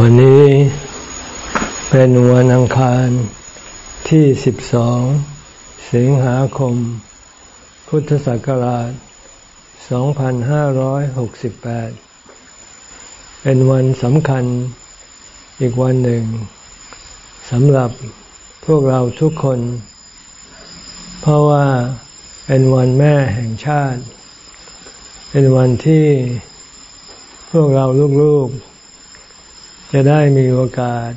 วันนี้เป็นวันอังคารที่ 12 สิงหาคม พุทธศักราช 2568 เป็นวันสำคัญอีกวันหนึ่งสำหรับพวกเราทุกคน เพราะว่าเป็นวันแม่แห่งชาติ เป็นวันที่พวกเราลูกๆ จะได้มีโอกาส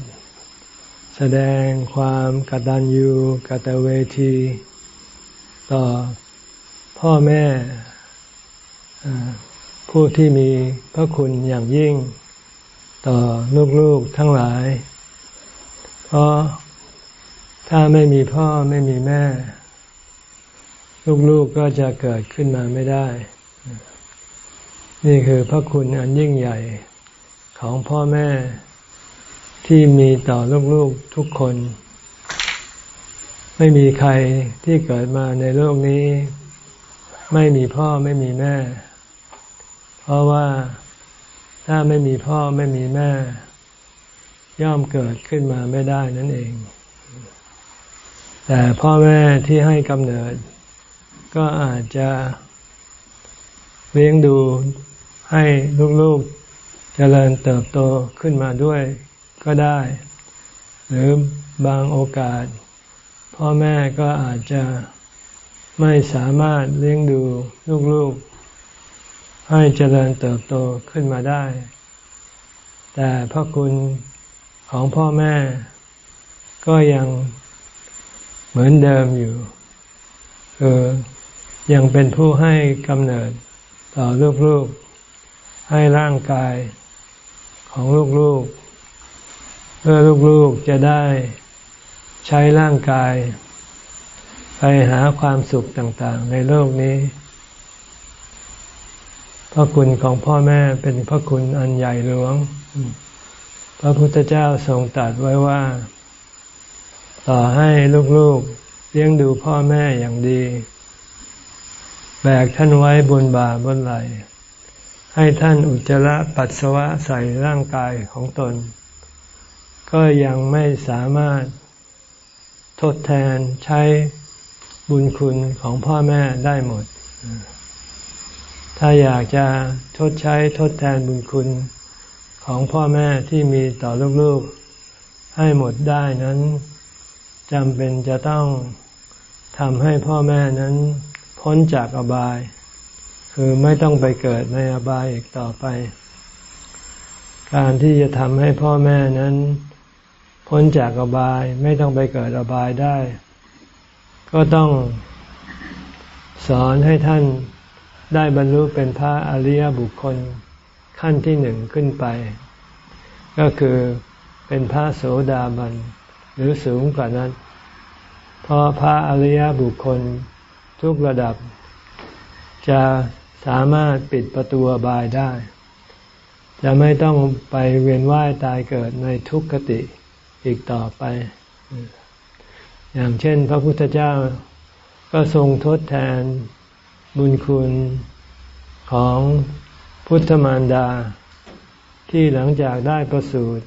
แสดงความกตัญญูกตเวที ต่อพ่อแม่ผู้ที่มีพระคุณอย่างยิ่งต่อลูกๆทั้งหลาย เพราะถ้าไม่มีพ่อไม่มีแม่ ลูกๆกก็จะเกิดขึ้นมาไม่ได้ นี่คือพระคุณอันยิ่งใหญ่ ของพ่อแม่ที่มีต่อลูกๆทุกคน ไม่มีใครที่เกิดมาในโลกนี้ ไม่มีพ่อไม่มีแม่ เพราะว่าถ้าไม่มีพ่อไม่มีแม่ ย่อมเกิดขึ้นมาไม่ได้นั่นเอง แต่พ่อแม่ที่ให้กำเนิด ก็อาจจะเลี้ยงดูให้ลูกๆ เจริญเติบโตขึ้นมาด้วยก็ได้ หรือบางโอกาส พ่อแม่ก็อาจจะไม่สามารถเลี้ยงดูลูกๆ ให้เจริญเติบโตขึ้นมาได้ แต่พระคุณของพ่อแม่ ก็ยังเหมือนเดิมอยู่คือยังเป็นผู้ให้กำเนิดต่อลูกๆ ให้ร่างกาย ของลูกๆ เพื่อลูกๆจะได้ใช้ร่างกาย ไปหาความสุขต่างๆ ในโลกนี้ พระคุณของพ่อแม่เป็นพระคุณอันใหญ่หลวง พระพุทธเจ้าทรงตรัสไว้ว่า ต่อให้ลูกๆเลี้ยงดูพ่อแม่อย่างดี แบกท่านไว้บนบ่าบนไหล ให้ท่านอุจจาระปัสสาวะใส่ร่างกายของตน ก็ยังไม่สามารถทดแทนใช้บุญคุณของพ่อแม่ได้หมด ถ้าอยากจะทดใช้ทดแทนบุญคุณของพ่อแม่ที่มีต่อลูกๆ ให้หมดได้นั้นจำเป็นจะต้องทำให้พ่อแม่นั้นพ้นจากอบาย คือไม่ต้องไปเกิดในอบายอีกต่อไป การที่จะทำให้พ่อแม่นั้น พ้นจากอบายไม่ต้องไปเกิดอบายได้ ก็ต้องสอนให้ท่านได้บรรลุเป็นพระอริยบุคคลขั้นที่หนึ่งขึ้นไป ก็คือเป็นพระโสดาบันหรือสูงกว่านั้น เพราะพระอริยบุคคลทุกระดับ จะ สามารถปิดประตูบายได้ จะไม่ต้องไปเวียนว่ายตายเกิดในทุกขติอีกต่อไป อย่างเช่น พระพุทธเจ้าก็ทรงทดแทนบุญคุณของพุทธมารดา ที่หลังจากได้ประสูติ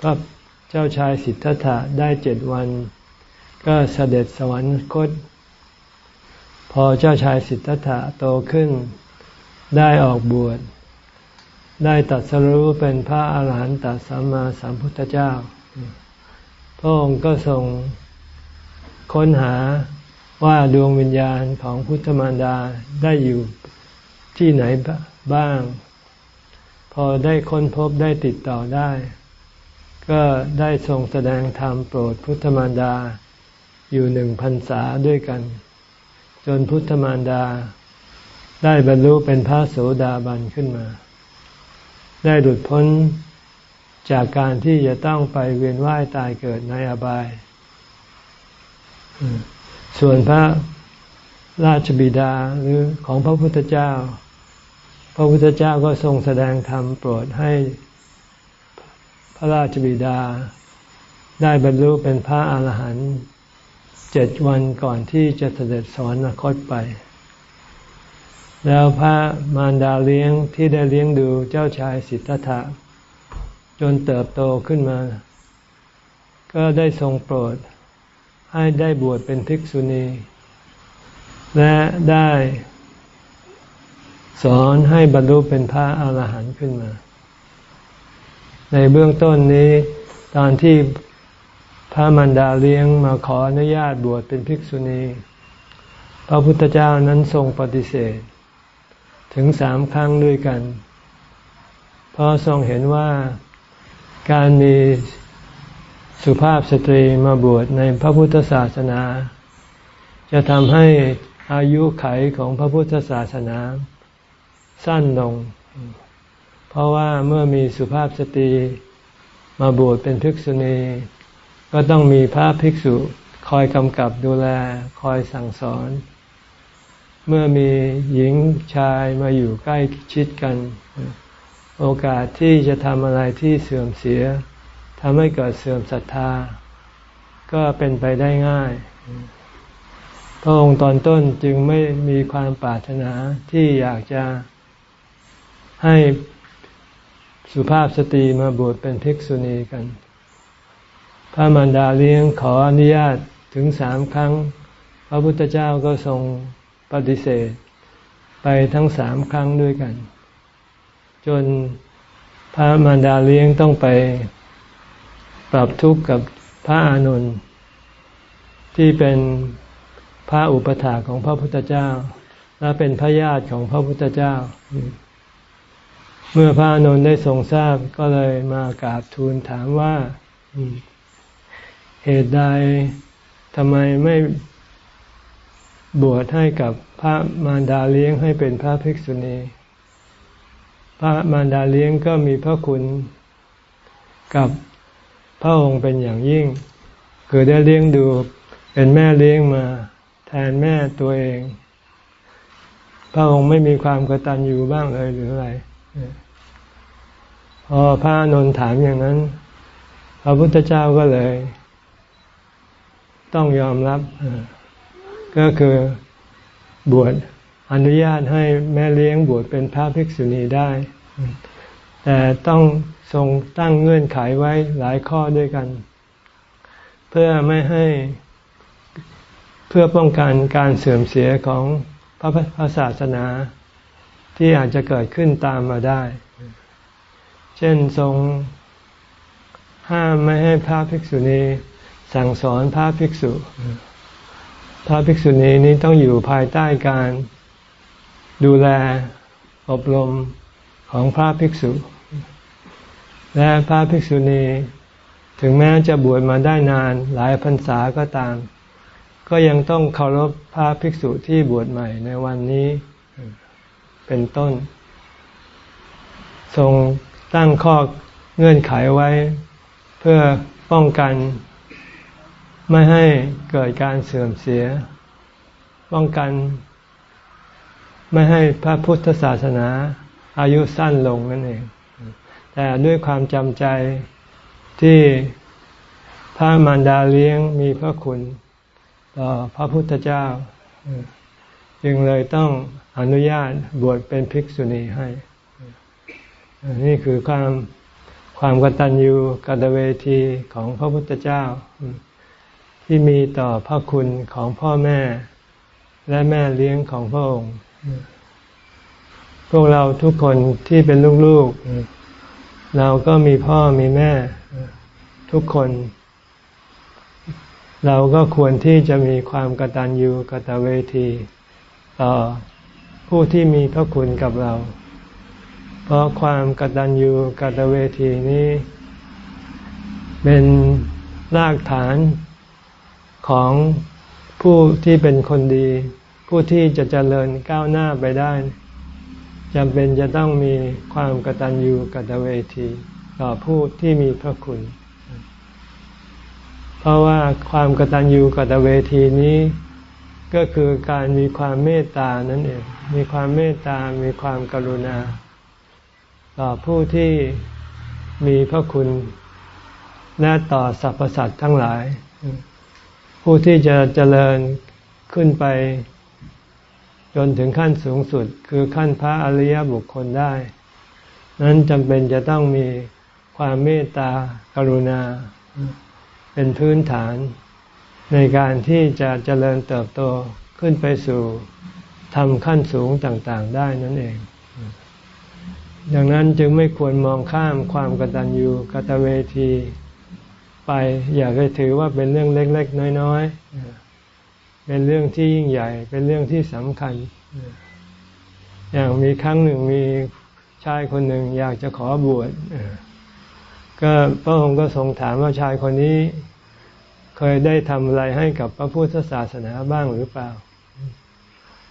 พระเจ้าชายสิทธัตถะได้เจ็ดวัน ก็เสด็จสวรรคต พอเจ้าชายสิทธัตถะโตขึ้น ได้ออกบวช ได้ตัดสรู้เป็นพระอาหารหันตสัมมาสัมพุทธเจ้า พระองค์ก็ทรงค้นหาว่าดวงวิญญาณของพุทธมารดาได้อยู่ที่ไหนบ้าง พอได้ค้นพบได้ติดต่อได้ ก็ได้ทรงแสดงธรรมโปรดพุทธมารดาอยู่หนึ่งพันษาด้วยกัน จนพุทธมารดา ได้บรรลุเป็นพระโสดาบันขึ้นมา ได้หลุดพ้นจากการที่จะต้องไปเวียนว่ายตายเกิดในอบาย ส่วนพระราชบิดาหรือของพระพุทธเจ้า พระพุทธเจ้าก็ทรงแสดงธรรมโปรดให้พระราชบิดาได้บรรลุเป็นพระอาหารหันต์ เจ็ดวันก่อนที่จะเสด็จสวรรคตไป แล้วพระมารดาเลี้ยงที่ได้เลี้ยงดูเจ้าชายสิทธัตถะจนเติบโตขึ้นมา ก็ได้ทรงโปรด ให้ได้บวชเป็นภิกษุณี และได้สอนให้บรรลุเป็นพระอาหารหันต์ขึ้นมา ในเบื้องต้นนี้ตอนที่ พระมันดาเลี้ยงมาขออนุญาตบวชเป็นภิกษุณี พระพุทธเจ้านั้นทรงปฏิเสธ ถึงสามครั้งด้วยกัน เพราะทรงเห็นว่าการมีสุภาพสตรีมาบวชในพระพุทธศาสนา จะทำให้อายุขัยของพระพุทธศาสนา สั้นลง เพราะว่าเมื่อมีสุภาพสตรีมาบวชเป็นภิกษุณี ก็ต้องมีพระภิกษุคอยกำกับดูแลคอยสั่งสอน เมื่อมีหญิงชายมาอยู่ใกล้ชิดกัน โอกาสที่จะทำอะไรที่เสื่อมเสียทำให้เกิดเสื่อมศรัทธา ก็เป็นไปได้ง่ายพระองค์ตอนต้นจึงไม่มีความปรารถนาที่อยากจะให้สุภาพสตรีมาบวชเป็นภิกษุณีกัน พระมารดาเลี้ยงขออนุญาตถึงสามครั้ง พระพุทธเจ้าก็ทรงปฏิเสธ ไปทั้งสามครั้งด้วยกัน จนพระมารดาเลี้ยงต้องไปปรับทุกข์กับพระอานนท์ที่เป็นพระอุปถาของพระพุทธเจ้า และเป็นพระญาติของพระพุทธเจ้า เมื่อพระอานนท์ได้ทรงทราบก็เลยมากราบทูลถามว่า เหตุใดทำไมไม่บวชให้กับพระมารดาเลี้ยงให้เป็นพระภิกษุณี พระมารดาเลี้ยงก็มีพระคุณกับพระองค์เป็นอย่างยิ่ง คือได้เลี้ยงดูเป็นแม่เลี้ยงมา แทนแม่ตัวเอง พระองค์ไม่มีความกตัญญูบ้างเลยหรืออะไรพอพระนนถามอย่างนั้น พระพุทธเจ้าก็เลย ต้องยอมรับ ก็คือบวชอนุญาตให้แม่เลี้ยงบวชเป็นพระภิกษุณีได้ แต่ต้องทรงตั้งเงื่อนไขไว้หลายข้อด้วยกัน เพื่อไม่ให้เพื่อป้องกันการเสื่อมเสียของพระพระศาสนาที่อาจจะเกิดขึ้นตามมาได้ เช่นทรงห้ามไม่ให้พระภิกษุณี สั่งสอนพระภิกษุ พระภิกษุณีนี้ต้องอยู่ภายใต้การดูแลอบรมของพระภิกษุ และพระภิกษุณีถึงแม้จะบวชมาได้นานหลายพรรษาก็ตาม ก็ยังต้องเคารพพระภิกษุที่บวชใหม่ในวันนี้เป็นต้น ทรงตั้งข้อเงื่อนไขไว้ เพื่อป้องกัน ไม่ให้เกิดการเสื่อมเสีย ป้องกัน ไม่ให้พระพุทธศาสนาอายุสั้นลงนั่นเอง แต่ด้วยความจำใจที่พระมารดาเลี้ยงมีพระคุณต่อพระพุทธเจ้า จึงเลยต้องอนุญาตบวชเป็นภิกษุณีให้ นี่คือความความกตัญญูกตเวทีของพระพุทธเจ้า ที่มีต่อพระคุณของพ่อแม่ และแม่เลี้ยงของพระองค์พวกเราทุกคนที่เป็นลูกๆ เราก็มีพ่อมีแม่ ทุกคน เราก็ควรที่จะมีความกตัญญูกตเวทีต่อผู้ที่มีพระคุณกับเรา เพราะความกตัญญูกตเวทีนี้ เป็นรากฐาน ของผู้ที่เป็นคนดี ผู้ที่จะเจริญก้าวหน้าไปได้จำเป็นจะต้องมีความกตัญญูกตเวทีต่อผู้ที่มีพระคุณ เพราะว่าความกตัญญูกตเวทีนี้ก็คือการมีความเมตตานั่นเอง มีความเมตตา มีความกรุณา ต่อผู้ที่มีพระคุณและต่อสรรพสัตว์ทั้งหลาย ผู้ที่จะเจริญขึ้นไป จนถึงขั้นสูงสุด คือขั้นพระอริยบุคคลได้ นั้นจำเป็นจะต้องมีความเมตตากรุณา เป็นพื้นฐาน ในการที่จะเจริญเติบโตขึ้นไปสู่ทำขั้นสูงต่างๆได้นั่นเอง ดังนั้นจึงไม่ควรมองข้ามความกตัญญูกตเวที ไปอย่าไปถือว่าเป็นเรื่องเล็ก ๆ น้อยๆเป็นเรื่องที่ยิ่งใหญ่ เป็นเรื่องที่สำคัญ อย่างมีครั้งหนึ่งมีชายคนหนึ่งอยากจะขอบวชก็พระองค์ก็ทรงถามว่าชายคนนี้ เคยได้ทำอะไรให้กับพระพุทธศาสนาบ้างหรือเปล่า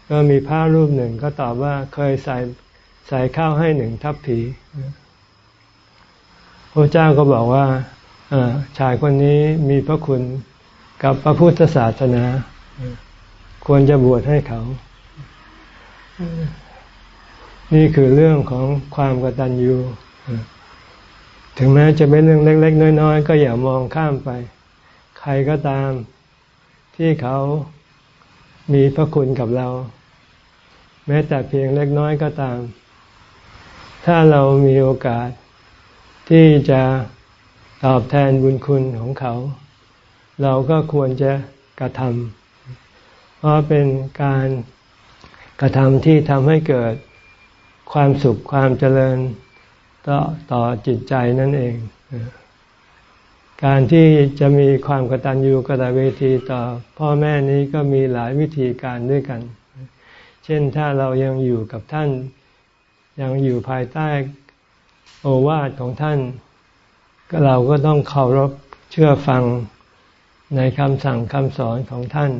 ก็มีพระรูปหนึ่งก็ตอบว่าเคยใส่ใส่ข้าวให้หนึ่งทัพผีพระเจ้าก็บอกว่า ชายคนนี้มีพระคุณกับพระพุทธศาสนา ควรจะบวชให้เขา นี่คือเรื่องของความกตัญญูถึงแม้จะเป็นเรื่องเล็ก ๆ น้อย ๆ ก็อย่ามองข้ามไป ใครก็ตามที่เขามีพระคุณกับเรา แม้แต่เพียงเล็กน้อยก็ตาม ถ้าเรามีโอกาสที่จะ ตอบแทนบุญคุณของเขา เราก็ควรจะกระทำเพราะเป็นการกระทำที่ทำให้เกิดความสุขความเจริญต่อต่อจิตใจนั่นเอง การที่จะมีความกตัญญูกตเวทีต่อพ่อแม่นี้ก็มีหลายวิธีการด้วยกัน เช่นถ้าเรายังอยู่กับท่าน ยังอยู่ภายใต้โอวาทของท่าน ก็เราก็ต้องเคารพเชื่อฟังในคำสั่งคำสอนของท่าน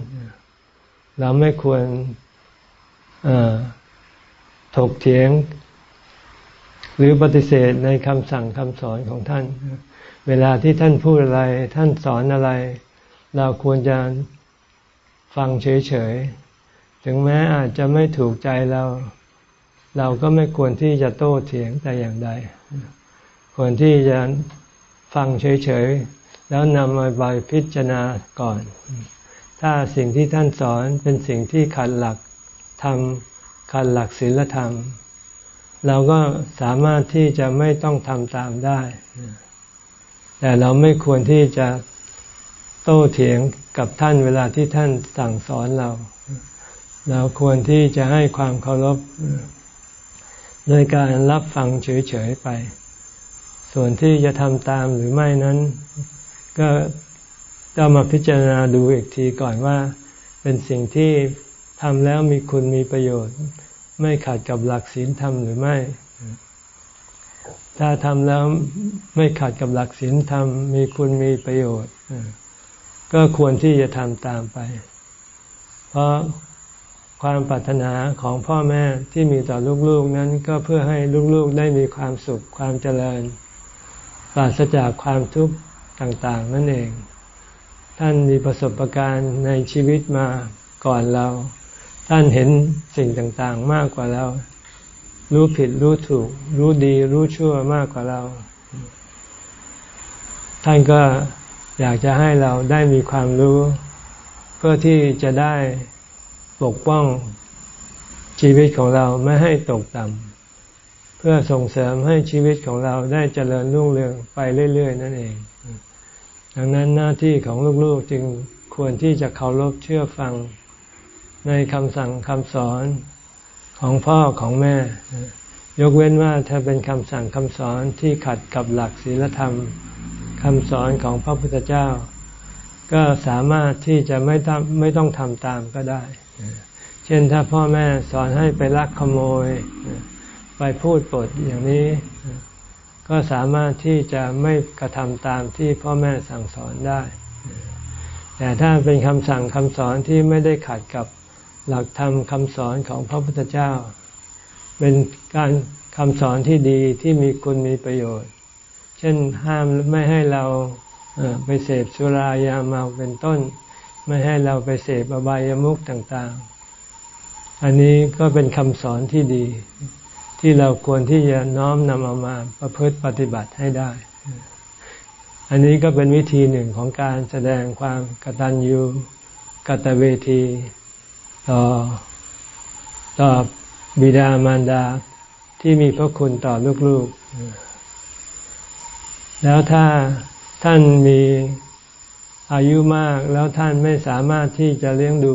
เราไม่ควรถกเถียง หรือปฏิเสธในคำสั่งคำสอนของท่าน เวลาที่ท่านพูดอะไร ท่านสอนอะไร เราควรจะฟังเฉยๆ ถึงแม้อาจจะไม่ถูกใจเรา เราก็ไม่ควรที่จะโต้เถียงแต่อย่างใด ควรที่จะ ฟังเฉยๆ แล้วนำมาไปพิจารณาก่อน ถ้าสิ่งที่ท่านสอนเป็นสิ่งที่ขัดหลักทำการหลักศีลธรรม เราก็สามารถที่จะไม่ต้องทำตามได้ แต่เราไม่ควรที่จะโต้เถียงกับท่านเวลาที่ท่านสั่งสอนเรา เราควรที่จะให้ความเคารพโดยการรับฟังเฉยๆไป ส่วนที่จะทำตามหรือไม่นั้น ก็ต้องมาพิจารณาดูอีกทีก่อนว่า เป็นสิ่งที่ทำแล้วมีคุณมีประโยชน์ ไม่ขัดกับหลักศีลธรรมหรือไม่ ถ้าทำแล้วไม่ขัดกับหลักศีลธรรมมีคุณมีประโยชน์ ก็ควรที่จะทำตามไป เพราะความปรารถนาของพ่อแม่ที่มีต่อลูกๆนั้นก็เพื่อให้ลูกๆได้มีความสุขความเจริญ ปราศจากความทุกข์ต่างๆ นั่นเอง ท่านมีประสบการณ์ในชีวิตมาก่อนเรา ท่านเห็นสิ่งต่างๆ มากกว่าเรา รู้ผิดรู้ถูก รู้ดีรู้ชั่วมากกว่าเรา ท่านก็อยากจะให้เราได้มีความรู้ เพื่อที่จะได้ปกป้องชีวิตของเราไม่ให้ตกต่ำ เพื่อส่งเสริมให้ชีวิตของเราได้เจริญรุ่งเรืองไปเรื่อย ๆ นั่นเอง ดังนั้นหน้าที่ของลูกๆจึงควรที่จะเคารพเชื่อฟังในคำสั่งคำสอนของพ่อของแม่ ยกเว้นว่าถ้าเป็นคำสั่งคำสอนที่ขัดกับหลักศีลธรรมคำสอนของพระพุทธเจ้า ก็สามารถที่จะไม่ต้องไม่ต้องทำตามก็ได้ เช่นถ้าพ่อแม่สอนให้ไปลักขโมย ไปพูดปดอย่างนี้ ก็สามารถที่จะไม่กระทำตามที่พ่อแม่สั่งสอนได้ แต่ถ้าเป็นคำสั่งคำสอนที่ไม่ได้ขัดกับหลักธรรมคำสอนของพระพุทธเจ้า เป็นการคำสอนที่ดีที่มีคุณมีประโยชน์ เช่นห้ามไม่ให้เราไปเสพสุรายาเมาเป็นต้น ไม่ให้เราไปเสพอบายามุขต่าง ๆ อันนี้ก็เป็นคำสอนที่ดี ที่เราควรที่จะน้อมนำเอามาประพฤติปฏิบัติให้ได้ อันนี้ก็เป็นวิธีหนึ่งของการแสดงความกตัญญูกตเวทีต่อต่อบิดามารดาที่มีพระคุณต่อลูกๆ แล้วถ้าท่านมีอายุมากแล้วท่านไม่สามารถที่จะเลี้ยงดู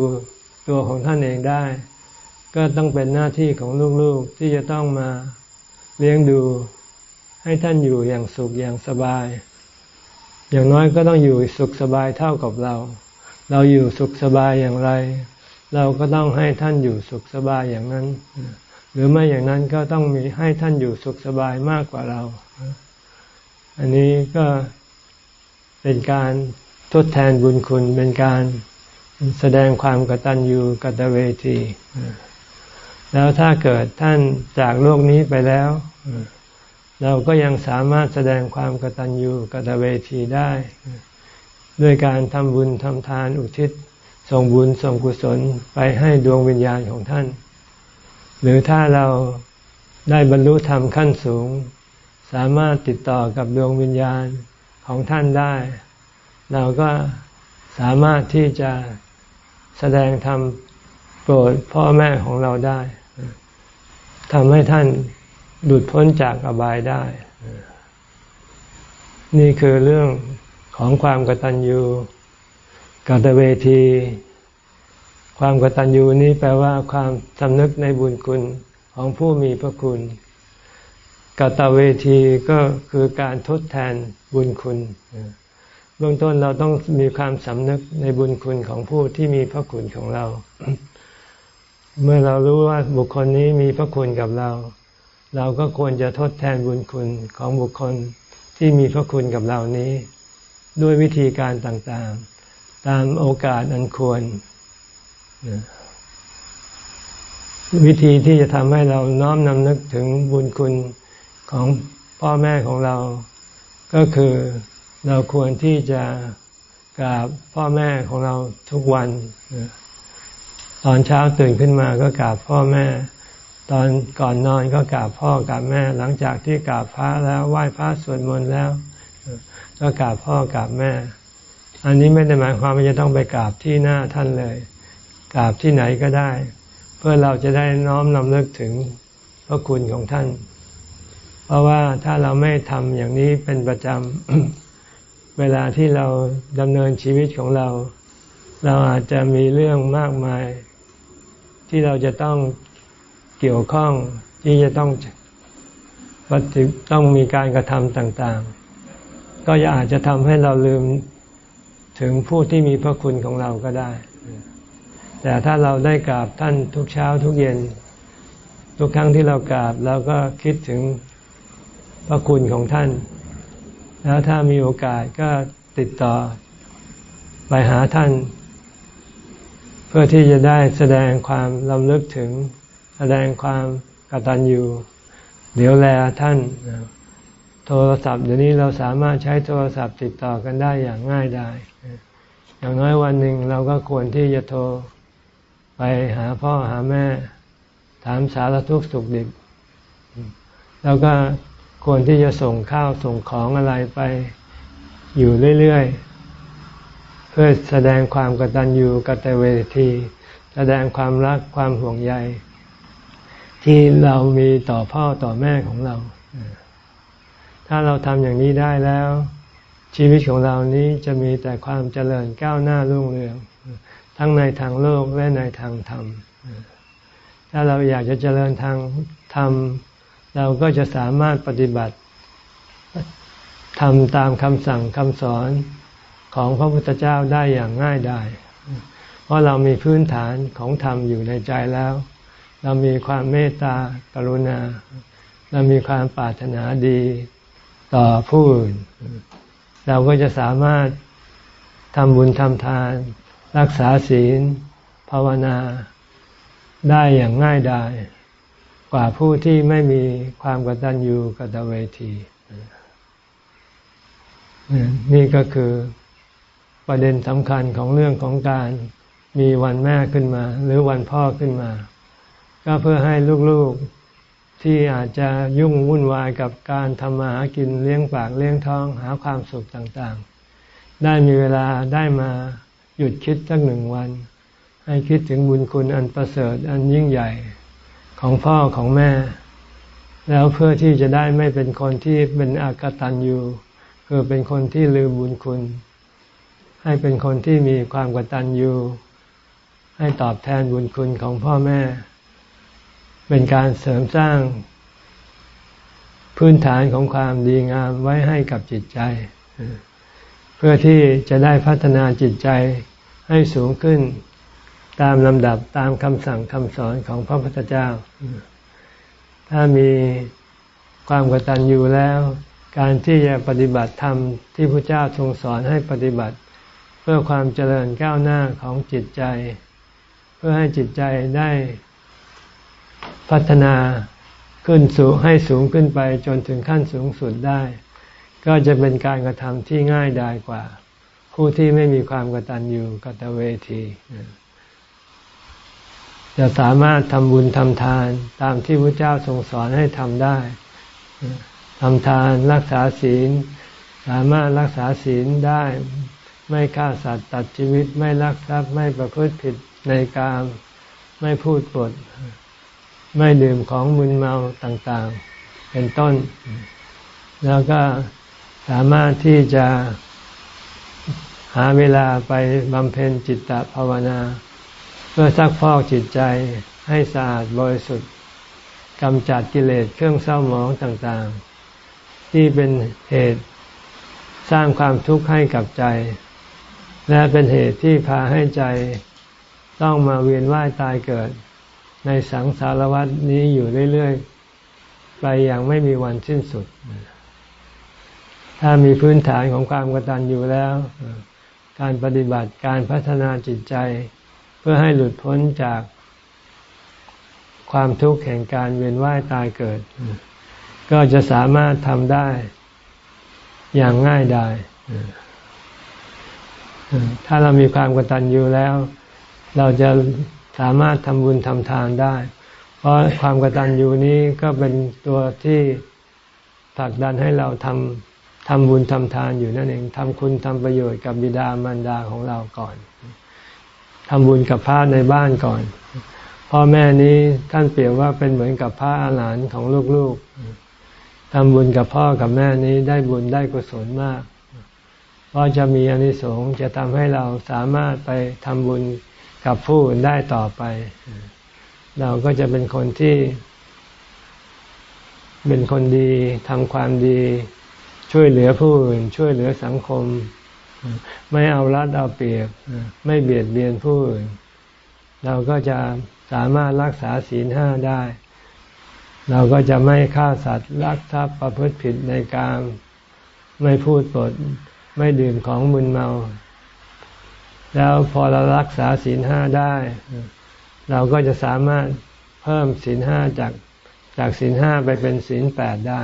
ตัวของท่านเองได้ ก็ต้องเป็นหน้าที่ของลูกๆที่จะต้องมาเลี้ยงดู ให้ท่านอยู่อย่างสุขอย่างสบาย อย่างน้อยก็ต้องอยู่สุขสบายเท่ากับเรา เราอยู่สุขสบายอย่างไร เราก็ต้องให้ท่านอยู่สุขสบายอย่างนั้น หรือไม่อย่างนั้นก็ต้องมีให้ท่านอยู่สุขสบายมากกว่าเรา อันนี้ก็เป็นการทดแทนบุญคุณเป็นการแสดงความกตัญญูกตเวที แล้วถ้าเกิดท่านจากโลกนี้ไปแล้ว เราก็ยังสามารถแสดงความกตัญญูกตเวทีได้ ด้วยการทำบุญทำทานอุทิศ ส่งบุญส่งกุศลไปให้ดวงวิญญาณของท่าน หรือถ้าเราได้บรรลุธรรมขั้นสูง สามารถติดต่อกับดวงวิญญาณของท่านได้ เราก็สามารถที่จะแสดงธรรมโปรดพ่อแม่ของเราได้ ทำให้ท่านหลุดพ้นจากอบายได้ นี่คือเรื่องของความกตัญญูกตเวที ความกตัญญูนี้แปลว่าความสำนึกในบุญคุณของผู้มีพระคุณกตเวทีก็คือการทดแทนบุญคุณ เบื้องต้นเราต้องมีความสำนึกในบุญคุณของผู้ที่มีพระคุณของเรา เมื่อเรารู้ว่าบุคคลนี้มีพระคุณกับเรา เราก็ควรจะทดแทนบุญคุณของบุคคลที่มีพระคุณกับเรานี้ ด้วยวิธีการต่างๆ ตามโอกาสอันควร วิธีที่จะทำให้เราน้อมนำนึกถึงบุญคุณของพ่อแม่ของเรา ก็คือเราควรที่จะกราบพ่อแม่ของเราทุกวัน ตอนเช้าตื่นขึ้นมาก็กราบพ่อแม่ ตอนก่อนนอนก็กราบพ่อกราบแม่ หลังจากที่กราบพระแล้วไหว้พระสวดมนต์แล้ว ก็กราบพ่อกราบแม่ อันนี้ไม่ได้หมายความว่าจะต้องไปกราบที่หน้าท่านเลย กราบที่ไหนก็ได้ เพื่อเราจะได้น้อมนำเลิกถึงพระคุณของท่าน เพราะว่าถ้าเราไม่ทำอย่างนี้เป็นประจำเวลาที่เราดำเนินชีวิตของเรา เราอาจจะมีเรื่องมากมาย ที่เราจะต้องเกี่ยวข้องที่จะต้องปฏิต้องมีการกระทำต่างๆ ก็อาจจะทำให้เราลืมถึงผู้ที่มีพระคุณของเราก็ได้ แต่ถ้าเราได้กราบท่านทุกเช้าทุกเย็น ทุกครั้งที่เรากราบเราก็คิดถึงพระคุณของท่าน แล้วถ้ามีโอกาสก็ติดต่อไปหาท่าน พื่อที่จะได้แสดงความลำลึกถึง แสดงความกตัญญูเดี๋ยวแลท่าน โทรศัพท์เดี๋ยวนี้เราสามารถใช้โทรศัพท์ติดต่อกันได้อย่างง่ายดายอย่างน้อยวันหนึ่งเราก็ควรที่จะโทรไปหาพ่อหาแม่ ถามสารทุกข์สุขดิบ แล้วก็ควรที่จะส่งข้าวส่งของอะไรไปอยู่เรื่อย เพื่อแสดงความกตัญญูกตเวทีแสดงความรักความห่วงใย ที่เรามีต่อพ่อต่อแม่ของเรา ถ้าเราทำอย่างนี้ได้แล้ว ชีวิตของเรานี้จะมีแต่ความเจริญก้าวหน้ารุ่งเรือง ทั้งในทางโลกและในทางธรรม ถ้าเราอยากจะเจริญทางธรรม เราก็จะสามารถปฏิบัติทำตามคำสั่งคำสอน ของพระพุทธเจ้าได้อย่างง่ายดายเพราะเรามีพื้นฐานของธรรมอยู่ในใจแล้ว เรามีความเมตตากรุณา เรามีความปรารถนาดีต่อผู้อื่น เราก็จะสามารถทำบุญทำทาน รักษาศีล ภาวนาได้อย่างง่ายดายกว่าผู้ที่ไม่มีความกตัญญูกตเวทีนี่ก็คือ ประเด็นสำคัญของเรื่องของการมีวันแม่ขึ้นมา หรือวันพ่อขึ้นมา ก็เพื่อให้ลูกๆที่อาจจะยุ่งวุ่นวายกับการทำมาหากินเลี้ยงปากเลี้ยงท้องหาความสุขต่างๆ ได้มีเวลาได้มาหยุดคิดสักหนึ่งวัน ให้คิดถึงบุญคุณอันประเสริฐอันยิ่งใหญ่ของพ่อของแม่ แล้วเพื่อที่จะได้ไม่เป็นคนที่เป็นอากตันยูคือเป็นคนที่ลืมบุญคุณ ให้เป็นคนที่มีความกตัญญู ให้ตอบแทนบุญคุณของพ่อแม่ เป็นการเสริมสร้าง พื้นฐานของความดีงามไว้ให้กับจิตใจ เพื่อที่จะได้พัฒนาจิตใจให้สูงขึ้นตามลำดับตามคำสั่งคำสอนของพระพุทธเจ้า ถ้ามีความกตัญญูแล้ว การที่จะปฏิบัติธรรมที่พระเจ้าทรงสอนให้ปฏิบัติ เพื่อความเจริญก้าวหน้าของจิตใจ เพื่อให้จิตใจได้พัฒนาขึ้นสูงให้สูงขึ้นไปจนถึงขั้นสูงสุดได้ ก็จะเป็นการกระทำที่ง่ายดายกว่า ผู้ที่ไม่มีความกตัญญูกตเวที จะสามารถทำบุญทำทานตามที่พระเจ้าทรงสอนให้ทำได้ทำทานรักษาศีล สามารถรักษาศีลได้ ไม่ฆ่าสัตว์ตัดชีวิตไม่ลักทรัพย์ไม่ประพฤติผิดในกามไม่พูดปด ไม่ดื่มของมึนเมาต่างๆ เป็นต้น แล้วก็สามารถที่จะหาเวลาไปบำเพ็ญจิตตภาวนา เพื่อซักพอกจิตใจให้สะอาดบริสุทธิ์กำจัดกิเลสเครื่องเศร้าหมองต่างๆ ที่เป็นเหตุสร้างความทุกข์ให้กับใจ และเป็นเหตุที่พาให้ใจต้องมาเวียนว่ายตายเกิด ในสังสารวัฏนี้อยู่เรื่อยๆ ไปอย่างไม่มีวันสิ้นสุด ถ้ามีพื้นฐานของความกตัญญูแล้ว การปฏิบัติการพัฒนาจิตใจ เพื่อให้หลุดพ้นจากความทุกข์แห่งการเวียนว่ายตายเกิด ก็จะสามารถทำได้อย่างง่ายดาย ถ้าเรามีความกตัญญูแล้ว เราจะสามารถทำบุญทำทานได้ เพราะความกตัญญูนี้ก็เป็นตัวที่ผลักดันให้เราทำทำบุญทำทานอยู่นั่นเองทำคุณทำประโยชน์กับบิดามารดาของเราก่อนทำบุญกับพระในบ้านก่อน พ่อแม่นี้ท่านเปรียบว่าเป็นเหมือนกับพระอาหานของลูกๆทำบุญกับพ่อกับแม่นี้ได้บุญได้กุศลมาก เพราะจะมีอนิสงส์จะทำให้เราสามารถไปทำบุญกับผู้อื่นได้ต่อไป เราก็จะเป็นคนที่ เป็นคนดีทำความดี ช่วยเหลือผู้อื่น ช่วยเหลือสังคม ไม่เอารัดเอาเปรียบ ไม่เบียดเบียนผู้อื่น เราก็จะสามารถรักษาศีลห้าได้ เราก็จะไม่ฆ่าสัตว์ลักทรัพย์ประพฤติผิดในการไม่พูดปด ไม่ดื่มของมึนเมา แล้วพอเรารักษาศีลห้าได้ เราก็จะสามารถเพิ่มศีลห้าจากจากศีลห้าไปเป็นศีลแปดได้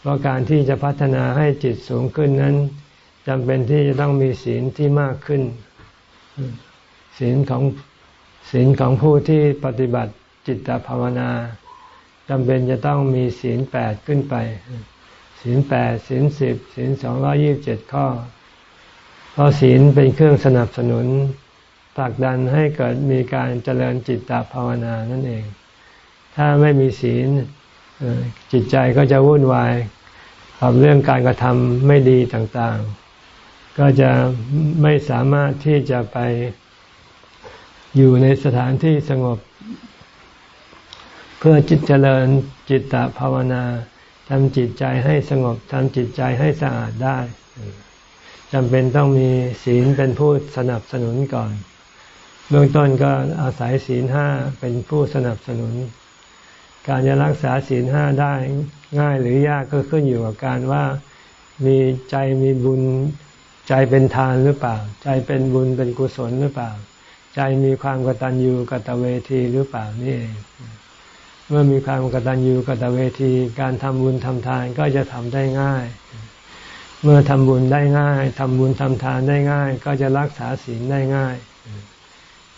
เพราะการที่จะพัฒนาให้จิตสูงขึ้นนั้นจำเป็นที่จะต้องมีศีลที่มากขึ้น ศีลของศีลของผู้ที่ปฏิบัติจิตตภาวนาจำเป็นจะต้องมีศีลแปดขึ้นไป ศีลแปดศีลสิบศีลสองร้อยี่บเจ็ดข้อ เพราะศีลเป็นเครื่องสนับสนุนผลักดันให้เกิดมีการเจริญจิตตภาวนานั่นเอง ถ้าไม่มีศีลจิตใจก็จะวุ่นวายกับเรื่องการกระทำไม่ดีต่างๆ ก็จะไม่สามารถที่จะไปอยู่ในสถานที่สงบ เพื่อจิตเจริญจิตตภาวนา ทำจิตใจให้สงบทำจิตใจให้สะอาดได้จำเป็นต้องมีศีลเป็นผู้สนับสนุนก่อน เบื้องต้นก็อาศัยศีลห้าเป็นผู้สนับสนุน การจะรักษาศีลห้าได้ง่ายหรือยากก็ขึ้นอยู่กับการว่ามีใจมีบุญใจเป็นทานหรือเปล่า ใจเป็นบุญเป็นกุศลหรือเปล่า ใจมีความกตัญญูกตเวทีหรือเปล่านี่เอง เมื่อมีความกตัญญูกตเวที การทำบุญทำทานก็จะทำได้ง่าย เมื่อทำบุญได้ง่ายทำบุญทำทานได้ง่าย ก็จะรักษาศีลได้ง่าย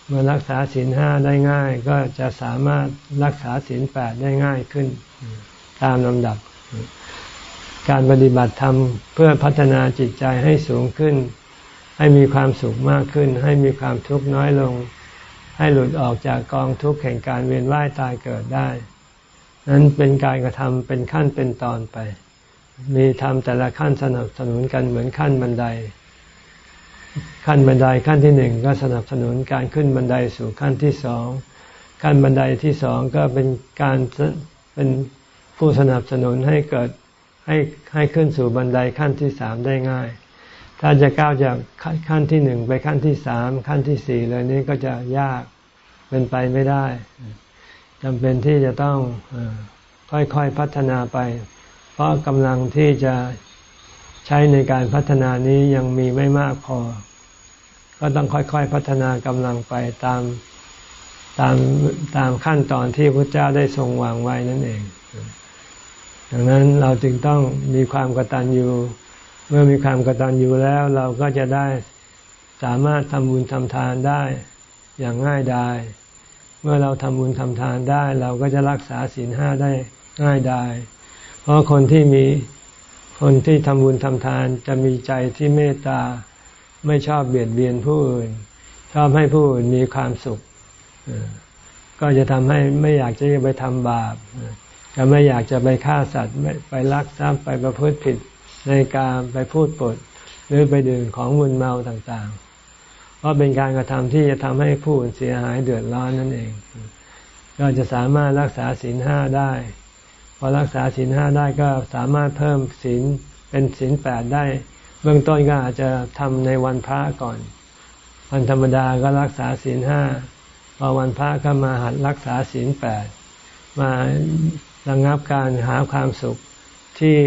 เมื่อรักษาศีลห้าได้ง่าย ก็จะสามารถรักษาศีลแปดได้ง่ายขึ้น ตามลำดับ การปฏิบัติธรรมเพื่อพัฒนาจิตใจให้สูงขึ้น ให้มีความสุขมากขึ้น ให้มีความทุกข์น้อยลง ให้หลุดออกจากกองทุกข์แห่งการเวียนว่ายตายเกิดได้ นั้นเป็นการกระทำเป็นขั้นเป็นตอนไป มีทำแต่ละขั้นสนับสนุนกันเหมือนขั้นบันได ขั้นบันไดขั้นที่หนึ่งก็สนับสนุนการขึ้นบันไดสู่ขั้นที่สองขั้นบันไดที่สองก็เป็นการเป็นผู้สนับสนุนให้เกิดให้ให้ขึ้นสู่บันไดขั้นที่สามได้ง่าย ถ้าจะก้าวจากขั้นที่หนึ่งไปขั้นที่สามขั้นที่สี่เลยนี้ก็จะยากเป็นไปไม่ได้จำเป็นที่จะต้องค่อยๆพัฒนาไป เพราะกำลังที่จะใช้ในการพัฒนานี้ยังมีไม่มากพอ ก็ต้องค่อยๆพัฒนากำลังไปตามตามตามขั้นตอนที่พระเจ้าได้ทรงวางไว้นั่นเอง ดังนั้นเราจึงต้องมีความกตัญญู เมื่อมีความกตัญญูแล้วเราก็จะได้สามารถทำบุญทำทานได้อย่างง่ายดาย เมื่อเราทำบุญทำทานได้ เราก็จะรักษาศีลห้าได้ง่ายดาย เพราะคนที่มีคนที่ทำบุญทำทานจะมีใจที่เมตตาไม่ชอบเบียดเบียนผู้อื่น ชอบให้ผู้อื่นมีความสุข ก็จะทำให้ไม่อยากจะไปทำบาปจะไม่อยากจะไปฆ่าสัตว์ไปลักทรัพย์ไปประพฤติผิด ในการไปพูดปด หรือไปดื่มของมึนเมาต่างๆ เพราะเป็นการกระทำที่จะทำให้ผู้อื่นเสียหายเดือดร้อนนั่นเอง ก็จะสามารถรักษาศีลห้าได้ พอรักษาศีลห้าได้ก็สามารถเพิ่มศีลเป็นศีลแปดได้ เบื้องต้นก็อาจจะทำในวันพระก่อน วันธรรมดาก็รักษาศีลห้าพอวันพระก็มาหัดรักษาศีลแปดมาระงับการหาความสุขที่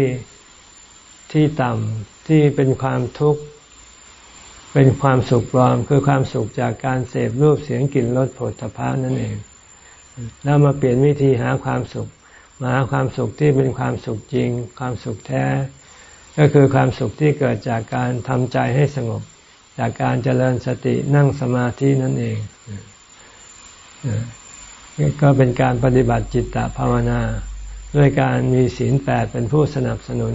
ที่ต่ำที่เป็นความทุกข์ เป็นความสุขปลอม คือความสุขจากการเสพรูปเสียงกลิ่นรสผลพานั่นเอง แล้วมาเปลี่ยนวิธีหาความสุข มาหาความสุขที่เป็นความสุขจริง ความสุขแท้ ก็คือความสุขที่เกิดจากการทำใจให้สงบ จากการเจริญสตินั่งสมาธินั่นเองก็เป็นการปฏิบัติจิตตภาวนา ด้วยการมีศีลแปดเป็นผู้สนับสนุน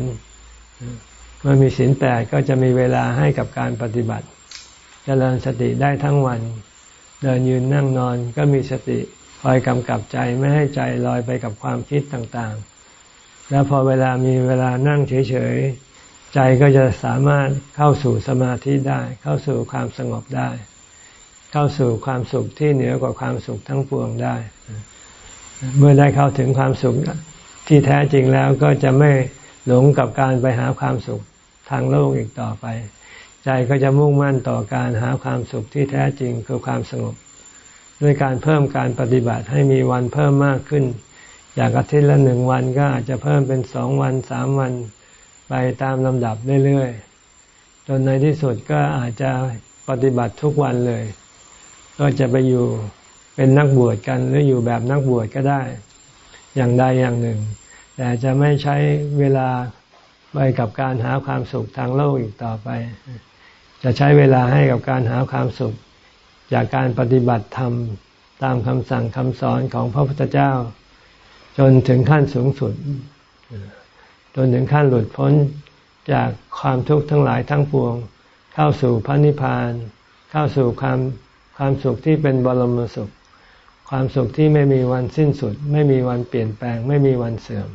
เมื่อมีศีลแปดก็จะมีเวลาให้กับการปฏิบัติจเจริญสติได้ทั้งวัน เดินยืนนั่งนอนก็มีสติคอยกำกับใจไม่ให้ใจลอยไปกับความคิดต่างๆ แล้วพอเวลามีเวลานั่งเฉยๆ ใจก็จะสามารถเข้าสู่สมาธิได้ เข้าสู่ความสงบได้ เข้าสู่ความสุขที่เหนือกว่าความสุขทั้งปวงได้ เมื่อได้เข้าถึงความสุขที่แท้จริงแล้วก็จะไม่ หลงกับการไปหาความสุขทางโลกอีกต่อไป ใจก็จะมุ่งมั่นต่อการหาความสุขที่แท้จริงคือความสงบ ด้วยการเพิ่มการปฏิบัติให้มีวันเพิ่มมากขึ้น จากอาทิตย์ละหนึ่งวันก็อาจจะเพิ่มเป็นสองวันสามวันไปตามลำดับเรื่อยๆจนในที่สุดก็อาจจะปฏิบัติทุกวันเลย ก็จะไปอยู่เป็นนักบวชกันหรืออยู่แบบนักบวชก็ได้ อย่างใดอย่างหนึ่ง แต่จะไม่ใช้เวลาไปกับการหาความสุขทางโลกอีกต่อไป จะใช้เวลาให้กับการหาความสุข จากการปฏิบัติธรรมตามคำสั่งคำสอนของพระพุทธเจ้า จนถึงขั้นสูงสุด จนถึงขั้นหลุดพ้นจากความทุกข์ทั้งหลายทั้งปวง เข้าสู่พระนิพพาน เข้าสู่ความความสุขที่เป็นบรมสุข ความสุขที่ไม่มีวันสิ้นสุด ไม่มีวันเปลี่ยนแปลง ไม่มีวันเสื่อม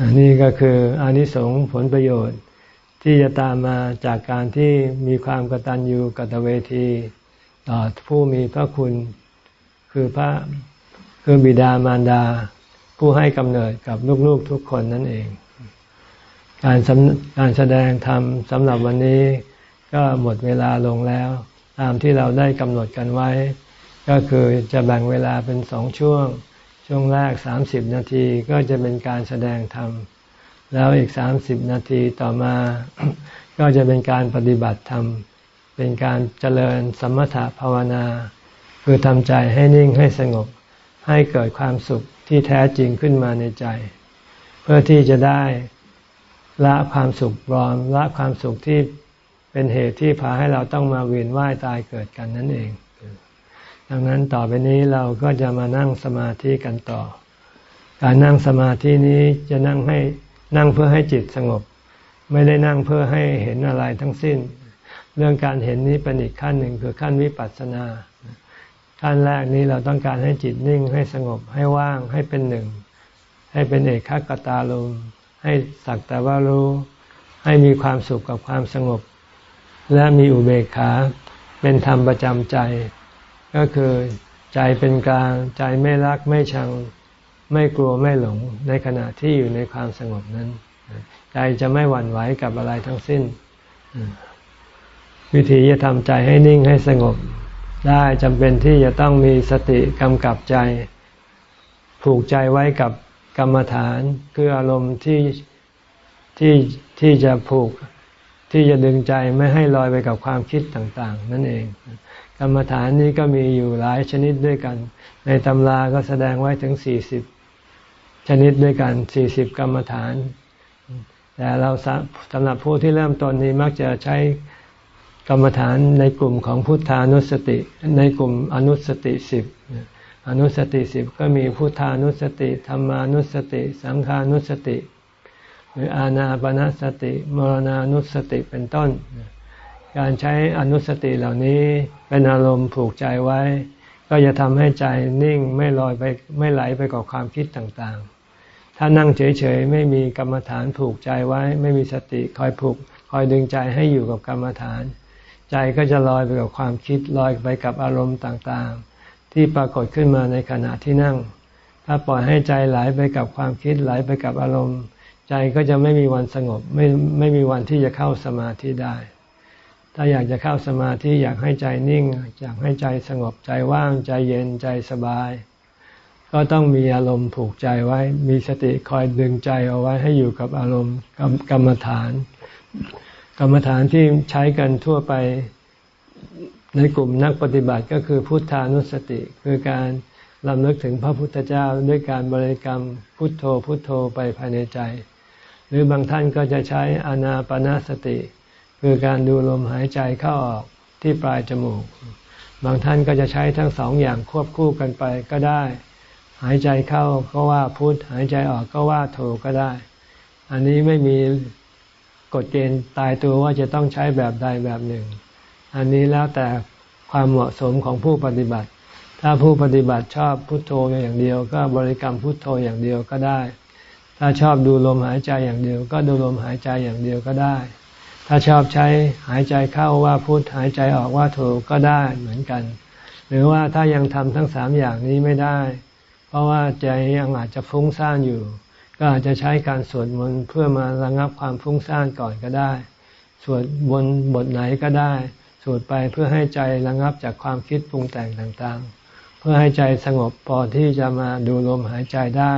อันนี้ก็คืออานิสงส์ผลประโยชน์ที่จะตามมาจากการที่มีความกตัญญูกตเวที ต่อผู้มีพระคุณคือพระคือบิดามารดา ผู้ให้กำเนิดกับลูกๆทุกคนนั่นเอง การการแสดงธรรมสำหรับวันนี้ก็หมดเวลาลงแล้ว ตามที่เราได้กำหนดกันไว้ ก็คือจะแบ่งเวลาเป็นสองช่วง ช่วงแรกสามสิบนาทีก็จะเป็นการแสดงธรรม แล้วอีกสามสิบนาทีต่อมา ก็จะเป็นการปฏิบัติธรรม เป็นการเจริญสมถะภาวนา คือทำใจให้นิ่งให้สงบ ให้เกิดความสุขที่แท้จริงขึ้นมาในใจ เพื่อที่จะได้ละความสุขรอมละความสุขที่เป็นเหตุที่พาให้เราต้องมาเวียนว่ายตายเกิดกันนั่นเอง ดังนั้นต่อไปนี้เราก็จะมานั่งสมาธิกันต่อ การนั่งสมาธินี้จะนั่งให้นั่งเพื่อให้จิตสงบ ไม่ได้นั่งเพื่อให้เห็นอะไรทั้งสิ้น เรื่องการเห็นนี้เป็นอีกขั้นหนึ่งคือขั้นวิปัสสนา ขั้นแรกนี้เราต้องการให้จิตนิ่งให้สงบให้ว่างให้เป็นหนึ่ง ให้เป็นเอกขกตาลมให้สักแต่ว่ารู้ ให้มีความสุขกับความสงบ และมีอุเบกขาเป็นธรรมประจำใจ ก็คือใจเป็นกลางใจไม่รักไม่ชังไม่กลัวไม่หลง ในขณะที่อยู่ในความสงบนั้น ใจจะไม่หวั่นไหวกับอะไรทั้งสิ้น วิธีจะทำใจให้นิ่งให้สงบ ได้จำเป็นที่จะต้องมีสติกำกับใจ ผูกใจไว้กับกรรมฐาน คืออารมณ์ที่ที่ที่จะผูกที่จะดึงใจไม่ให้ลอยไปกับความคิดต่าง ๆ นั่นเอง กรรมฐานนี้ก็มีอยู่หลายชนิดด้วยกัน ในตำราก็แสดงไว้ถึงสี่สิบชนิดด้วยกันสี่สิบกรรมฐาน แต่เราสำหรับผู้ที่เริ่มต้นนี้มักจะใช้กรรมฐานในกลุ่มของพุทธานุสติ ในกลุ่มอนุสติสิบอนุสติสิบก็มีพุทธานุสติธรรมานุสติ สังขานุสติ หรืออาณาปณสติ มรณานุสติเป็นต้น การใช้อนุสติเหล่านี้เป็นอารมณ์ผูกใจไว้ ก็จะทำให้ใจนิ่งไม่ลอยไปไม่ไหลไปกับความคิดต่างๆ ถ้านั่งเฉยๆ ไม่มีกรรมฐานผูกใจไว้ ไม่มีสติคอยผูก คอยดึงใจให้อยู่กับกรรมฐาน ใจก็จะลอยไปกับความคิดลอยไปกับอารมณ์ต่างๆ ที่ปรากฏขึ้นมาในขณะที่นั่ง ถ้าปล่อยให้ใจไหลไปกับความคิดไหลไปกับอารมณ์ ใจก็จะไม่มีวันสงบไม่ไม่มีวันที่จะเข้าสมาธิได้ ถ้าอยากจะเข้าสมาธิอยากให้ใจนิ่ง อยากให้ใจสงบใจว่างใจเย็นใจสบาย ก็ต้องมีอารมณ์ผูกใจไว้ มีสติคอยดึงใจเอาไว้ให้อยู่กับอารมณ์กรรมฐาน กรรมฐานที่ใช้กันทั่วไปในกลุ่มนักปฏิบัติก็คือพุทธานุสติ คือการลำลึกถึงพระพุทธเจ้าด้วยการบริกรรมพุทโธพุทโธไปภายในใจ หรือบางท่านก็จะใช้อนาปนาสติ คือการดูลมหายใจเข้าออกที่ปลายจมูก บางท่านก็จะใช้ทั้งสองอย่างควบคู่กันไปก็ได้ หายใจเข้าก็ว่าพุทหายใจออกก็ว่าโธก็ได้ อันนี้ไม่มีกฎเกณฑ์ตายตัวว่าจะต้องใช้แบบใดแบบหนึ่ง อันนี้แล้วแต่ความเหมาะสมของผู้ปฏิบัติ ถ้าผู้ปฏิบัติชอบพุทโธอย่างเดียว ก็บริกรรมพุทโธอย่างเดียวก็ได้ ถ้าชอบดูลมหายใจอย่างเดียว ก็ดูลมหายใจอย่างเดียวก็ได้ ถ้าชอบใช้หายใจเข้าว่าพุทหายใจออกว่าโธก็ได้เหมือนกัน หรือว่าถ้ายังทำทั้งสามอย่างนี้ไม่ได้ เพราะว่าใจยังอาจจะฟุ้งซ่านอยู่ ก็อาจจะใช้การสวดมนต์เพื่อมาระงับความฟุ้งซ่านก่อนก็ได้ สวดบนบทไหนก็ได้ สวดไปเพื่อให้ใจระงับจากความคิดปรุงแต่งต่างๆ เพื่อให้ใจสงบพอที่จะมาดูลมหายใจได้